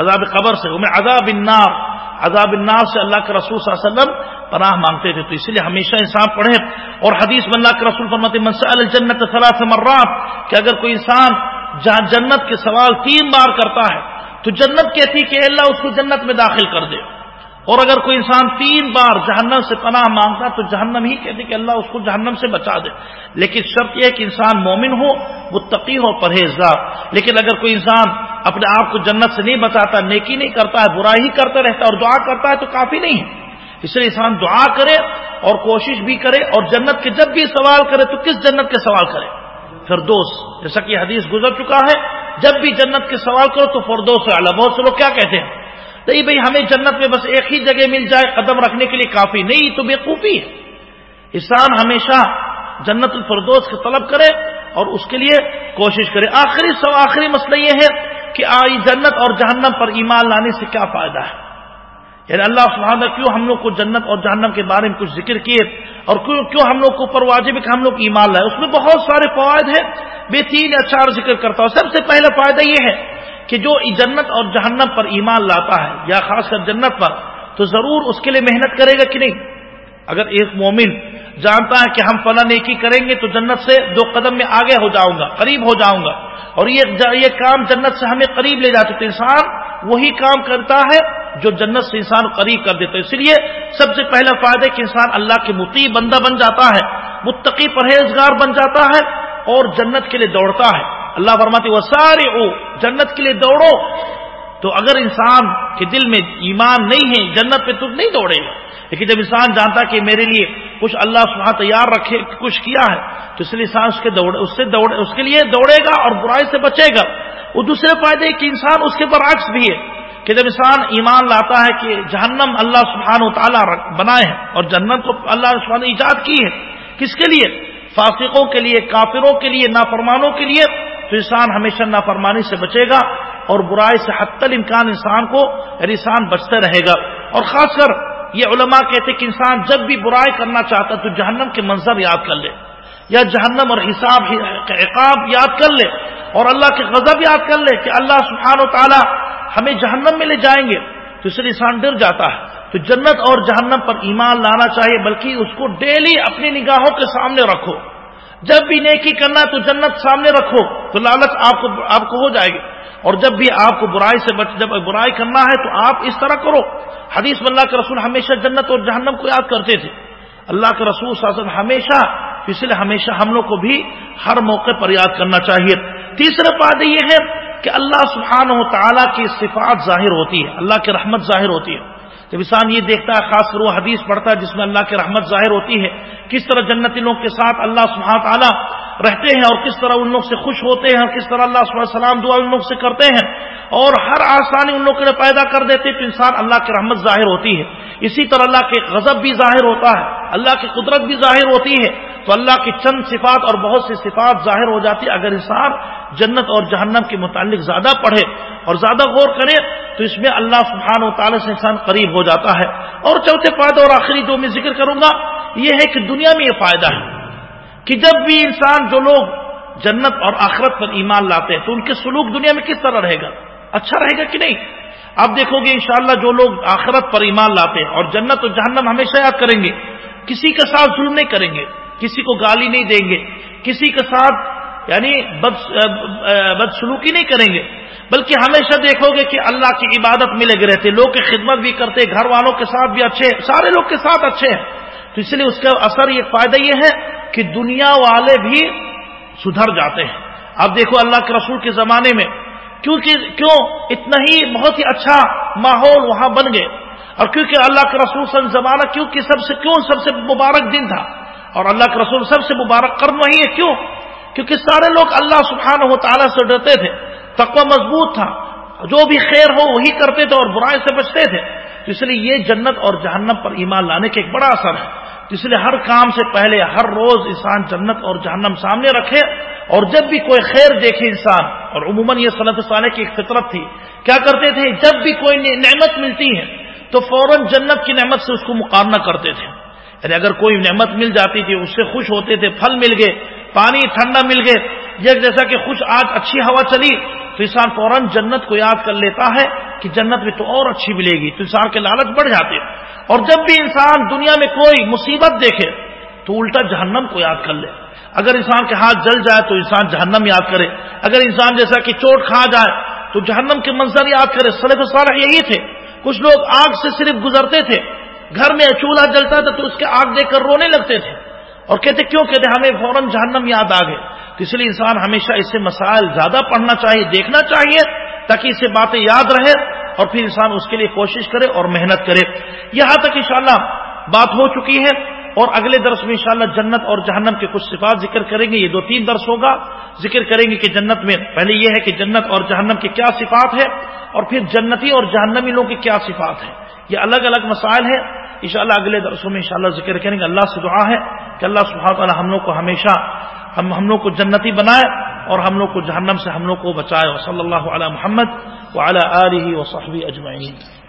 A: عذاب قبر سے عذاب النار۔ عذاب النار سے اللہ کے رسول صلی اللہ علیہ وسلم پناہ مانگتے تھے۔ تو اس لیے ہمیشہ انسان پڑھے۔ اور حدیث میں اللہ کے رسول فرماتے منسل جنت صلاح مرات کہ اگر کوئی انسان جہاں جنت کے سوال تین بار کرتا ہے، تو جنت کہتی کہ اللہ اس کو جنت میں داخل کر دے۔ اور اگر کوئی انسان تین بار جہنم سے پناہ مانگتا تو جہنم ہی کہتے کہ اللہ اس کو جہنم سے بچا دے۔ لیکن شرط یہ ہے کہ انسان مومن ہو وہ تقی ہو، پرہیزگار۔ لیکن اگر کوئی انسان اپنے آپ کو جنت سے نہیں بچاتا، نیکی نہیں کرتا ہے برائی ہی کرتا رہتا ہے اور دعا کرتا ہے تو کافی نہیں ہے۔ اس لیے انسان دعا کرے اور کوشش بھی کرے اور جنت کے جب بھی سوال کرے تو کس جنت کے سوال کرے؟ فردوس۔ جیسا کہ حدیث گزر چکا ہے، جب بھی جنت کے سوال کرو تو فردوس اعلیٰ بہت سے لوگ کیا کہتے ہیں؟ نہیں بھائی ہمیں جنت میں بس ایک ہی جگہ مل جائے، قدم رکھنے کے لیے کافی نہیں، تو بے خوفی ہے۔ انسان ہمیشہ جنت الفردوس کی طلب کرے اور اس کے لیے کوشش کرے۔ آخری سو، آخری مسئلہ یہ ہے کہ آئی جنت اور جہنم پر ایمان لانے سے کیا فائدہ ہے؟ یعنی اللہ سبحانہ کیوں ہم لوگ کو جنت اور جہنم کے بارے میں کچھ ذکر کیے اور کیوں کیوں ہم لوگ کو اوپر واجب کہ ہم لوگ ایمان لائے؟ اس میں بہت سارے فوائد ہیں۔ بے تین یا چار ذکر کرتا ہوں۔ سب سے پہلا فائدہ یہ ہے کہ جو جنت اور جہنم پر ایمان لاتا ہے، یا خاص کر جنت پر، تو ضرور اس کے لیے محنت کرے گا کہ نہیں؟ اگر ایک مومن جانتا ہے کہ ہم فلاں نیکی کریں گے، تو جنت سے دو قدم میں آگے ہو جاؤں گا، قریب ہو جاؤں گا۔ اور یہ کام جنت سے ہمیں قریب لے جاتے تو انسان وہی کام کرتا ہے جو جنت سے انسان قریب کر دیتا ہے۔ اس لیے سب سے پہلا فائدہ کہ انسان اللہ کے متی بندہ بن جاتا ہے، متقی پرہیزگار بن جاتا ہے اور جنت کے لیے دوڑتا ہے۔ اللہ فرماتی وہ سارے او جنت کے لیے دوڑو۔ تو اگر انسان کے دل میں ایمان نہیں ہے، جنت پہ تو نہیں دوڑے گا۔ لیکن جب انسان جانتا کہ میرے لیے کچھ اللہ سبحانہ تیار رکھے، کچھ کیا ہے، تو اس لیے انسان اس کے دوڑے اس سے دوڑے اس کے لیے دوڑے گا اور برائی سے بچے گا۔ وہ دوسرے فائدے کہ انسان اس کے برعکس بھی ہے۔ کہ جب انسان ایمان لاتا ہے کہ جہنم اللہ سبحانہ و تعالیٰ بنائے ہیں اور جنت کو اللہ سبحانہ ایجاد کی ہے، کس کے لیے؟ فاسقوں کے لیے، کافروں کے لیے، نافرمانوں کے لیے۔ تو انسان ہمیشہ نافرمانی سے بچے گا اور برائی سے حت امکان انسان کو یعنی انسان بچتے رہے گا اور خاص کر یہ علماء کہتے کہ انسان جب بھی برائی کرنا چاہتا تو جہنم کے منظر یاد کر لے یا جہنم اور حساب عقاب یاد کر لے اور اللہ کے غضب یاد کر لے کہ اللہ سبحانہ و تعالیٰ ہمیں جہنم میں لے جائیں گے تو اس لیے انسان ڈر جاتا ہے تو جنت اور جہنم پر ایمان لانا چاہیے بلکہ اس کو ڈیلی اپنی نگاہوں کے سامنے رکھو جب بھی نیکی کرنا تو جنت سامنے رکھو، تو لالچ آپ کو آپ کو ہو جائے گی۔ اور جب بھی آپ کو برائی سے بچ، جب برائی کرنا ہے تو آپ اس طرح کرو۔ حدیث میں اللہ کے رسول ہمیشہ جنت اور جہنم کو یاد کرتے تھے۔ اللہ کے رسول صلی اللہ علیہ وسلم ہمیشہ، اس لیے ہمیشہ ہم لوگ کو بھی ہر موقع پر یاد کرنا چاہیے۔ تیسرے بات یہ ہے کہ اللہ سبحانہ و تعالیٰ کی صفات ظاہر ہوتی ہے، اللہ کی رحمت ظاہر ہوتی ہے۔ جب انسان یہ دیکھتا ہے، خاص کر وہ حدیث پڑھتا ہے، جس میں اللہ کی رحمت ظاہر ہوتی ہے، کس طرح جنتی لوگ کے ساتھ اللہ سبحانہ تعالیٰ رہتے ہیں اور کس طرح ان لوگ سے خوش ہوتے ہیں اور کس طرح اللہ صلی سلام دعا ان لوگ سے کرتے ہیں اور ہر آسانی ان لوگ کے لیے پیدا کر دیتے تو انسان اللہ کی رحمت ظاہر ہوتی ہے۔ اسی طرح اللہ کے غضب بھی ظاہر ہوتا ہے، اللہ کی قدرت بھی ظاہر ہوتی ہے۔ تو اللہ کی چند صفات اور بہت سی صفات ظاہر ہو جاتی ہے اگر انسان جنت اور جہنم کے متعلق زیادہ پڑھے اور زیادہ غور کرے تو اس میں اللہ سبحانہ و تعالی سے انسان قریب ہو جاتا ہے۔ اور چوتھے فائدہ اور آخری جو میں ذکر کروں گا، یہ ہے کہ دنیا میں یہ فائدہ ہے کہ جب بھی انسان جو لوگ جنت اور آخرت پر ایمان لاتے ہیں تو ان کے سلوک دنیا میں کس طرح رہے گا؟ اچھا رہے گا کہ نہیں؟ آپ دیکھو گے انشاءاللہ جو لوگ آخرت پر ایمان لاتے ہیں اور جنت اور جہنم ہمیشہ یاد کریں گے، کسی کے ساتھ ظلم نہیں کریں گے۔ کسی کو گالی نہیں دیں گے، کسی کے ساتھ یعنی بد بدسلوکی نہیں کریں گے۔ بلکہ ہمیشہ دیکھو گے کہ اللہ کی عبادت میں لگے رہتے، لوگ کی خدمت بھی کرتے، گھر والوں کے ساتھ بھی اچھے، سارے لوگ کے ساتھ اچھے ہیں۔ تو اس لیے اس کا اثر، یہ فائدہ یہ ہے کہ دنیا والے بھی سدھر جاتے ہیں۔ اب دیکھو اللہ کے رسول کے زمانے میں، کیونکہ، کیوں؟ اتنا ہی بہت ہی اچھا ماحول وہاں بن گئے۔ اور کیونکہ اللہ کے رسول صلی زمانہ، کیونکہ سب سے، کیوں سب سے مبارک دن تھا؟ اور اللہ کے رسول سب سے مبارک کرم وہی ہے، کیوں؟ کیونکہ سارے لوگ اللہ سبحانہ و تعالیٰ سے ڈرتے تھے، تقوی مضبوط تھا، جو بھی خیر ہو وہی کرتے تھے اور برائی سے بچتے تھے۔ تو اس لیے یہ جنت اور جہنم پر ایمان لانے کا ایک بڑا اثر ہے۔ اس لیے ہر کام سے پہلے، ہر روز انسان جنت اور جہنم سامنے رکھے۔ اور جب بھی کوئی خیر دیکھے انسان، اور عموماً یہ صنعت صالح کی ایک فطرت تھی۔ کیا کرتے تھے؟ جب بھی کوئی نعمت ملتی ہے، تو فوراً جنت کی نعمت سے اس کو مقابلہ کرتے تھے۔ یعنی اگر کوئی نعمت مل جاتی تھی، اس سے خوش ہوتے تھے، پھل مل گئے، پانی ٹھنڈا مل گئے جیسا کہ خوش آج اچھی ہوا چلی، تو انسان فوراً جنت کو یاد کر لیتا ہے کہ جنت میں تو اور اچھی ملے گی، تو انسان کے لالچ بڑھ جاتے اور جب بھی انسان دنیا میں کوئی مصیبت دیکھے، تو الٹا جہنم کو یاد کر لے۔ اگر انسان کے ہاتھ جل جائے، تو انسان جہنم یاد کرے۔ اگر انسان جیسا کہ چوٹ کھا جائے، تو جہنم کے منظر یاد کرے۔ سلف صالح یہی تھے۔ کچھ لوگ آگ سے صرف گزرتے تھے گھر میں چولہا جلتا تھا تو اس کے آگ دیکھ کر رونے لگتے تھے۔ اور کہتے کیوں؟ کہتے ہمیں فوراً جہنم یاد آ گئے۔ تو اس لیے انسان ہمیشہ اسے مسائل زیادہ پڑھنا چاہیے، دیکھنا چاہیے تاکہ اسے باتیں یاد رہے اور پھر انسان اس کے لیے کوشش کرے اور محنت کرے۔ یہاں تک انشاءاللہ بات ہو چکی ہے اور اگلے درس میں انشاءاللہ جنت اور جہنم کے کچھ صفات ذکر کریں گے۔ یہ دو تین درس ہوگا۔ ذکر کریں گے کہ جنت میں پہلے یہ ہے کہ جنت اور جہنم کی کیا صفات ہے اور پھر جنتی اور جہنمی لوگوں کی کیا صفات ہے یہ الگ الگ مسائل ہیں۔ انشاءاللہ اگلے درسوں میں انشاءاللہ ذکر کریں گے۔ اللہ سے دعا ہے کہ اللہ سبحانہ تعالی ہم لوگ کو ہمیشہ ہم ہم لوگ کو جنتی بنائے اور ہم لوگ کو جہنم سے ہم لوگ کو بچائے۔ صلی اللہ علیہ محمد وعلی آلہ صحبی اجمعین۔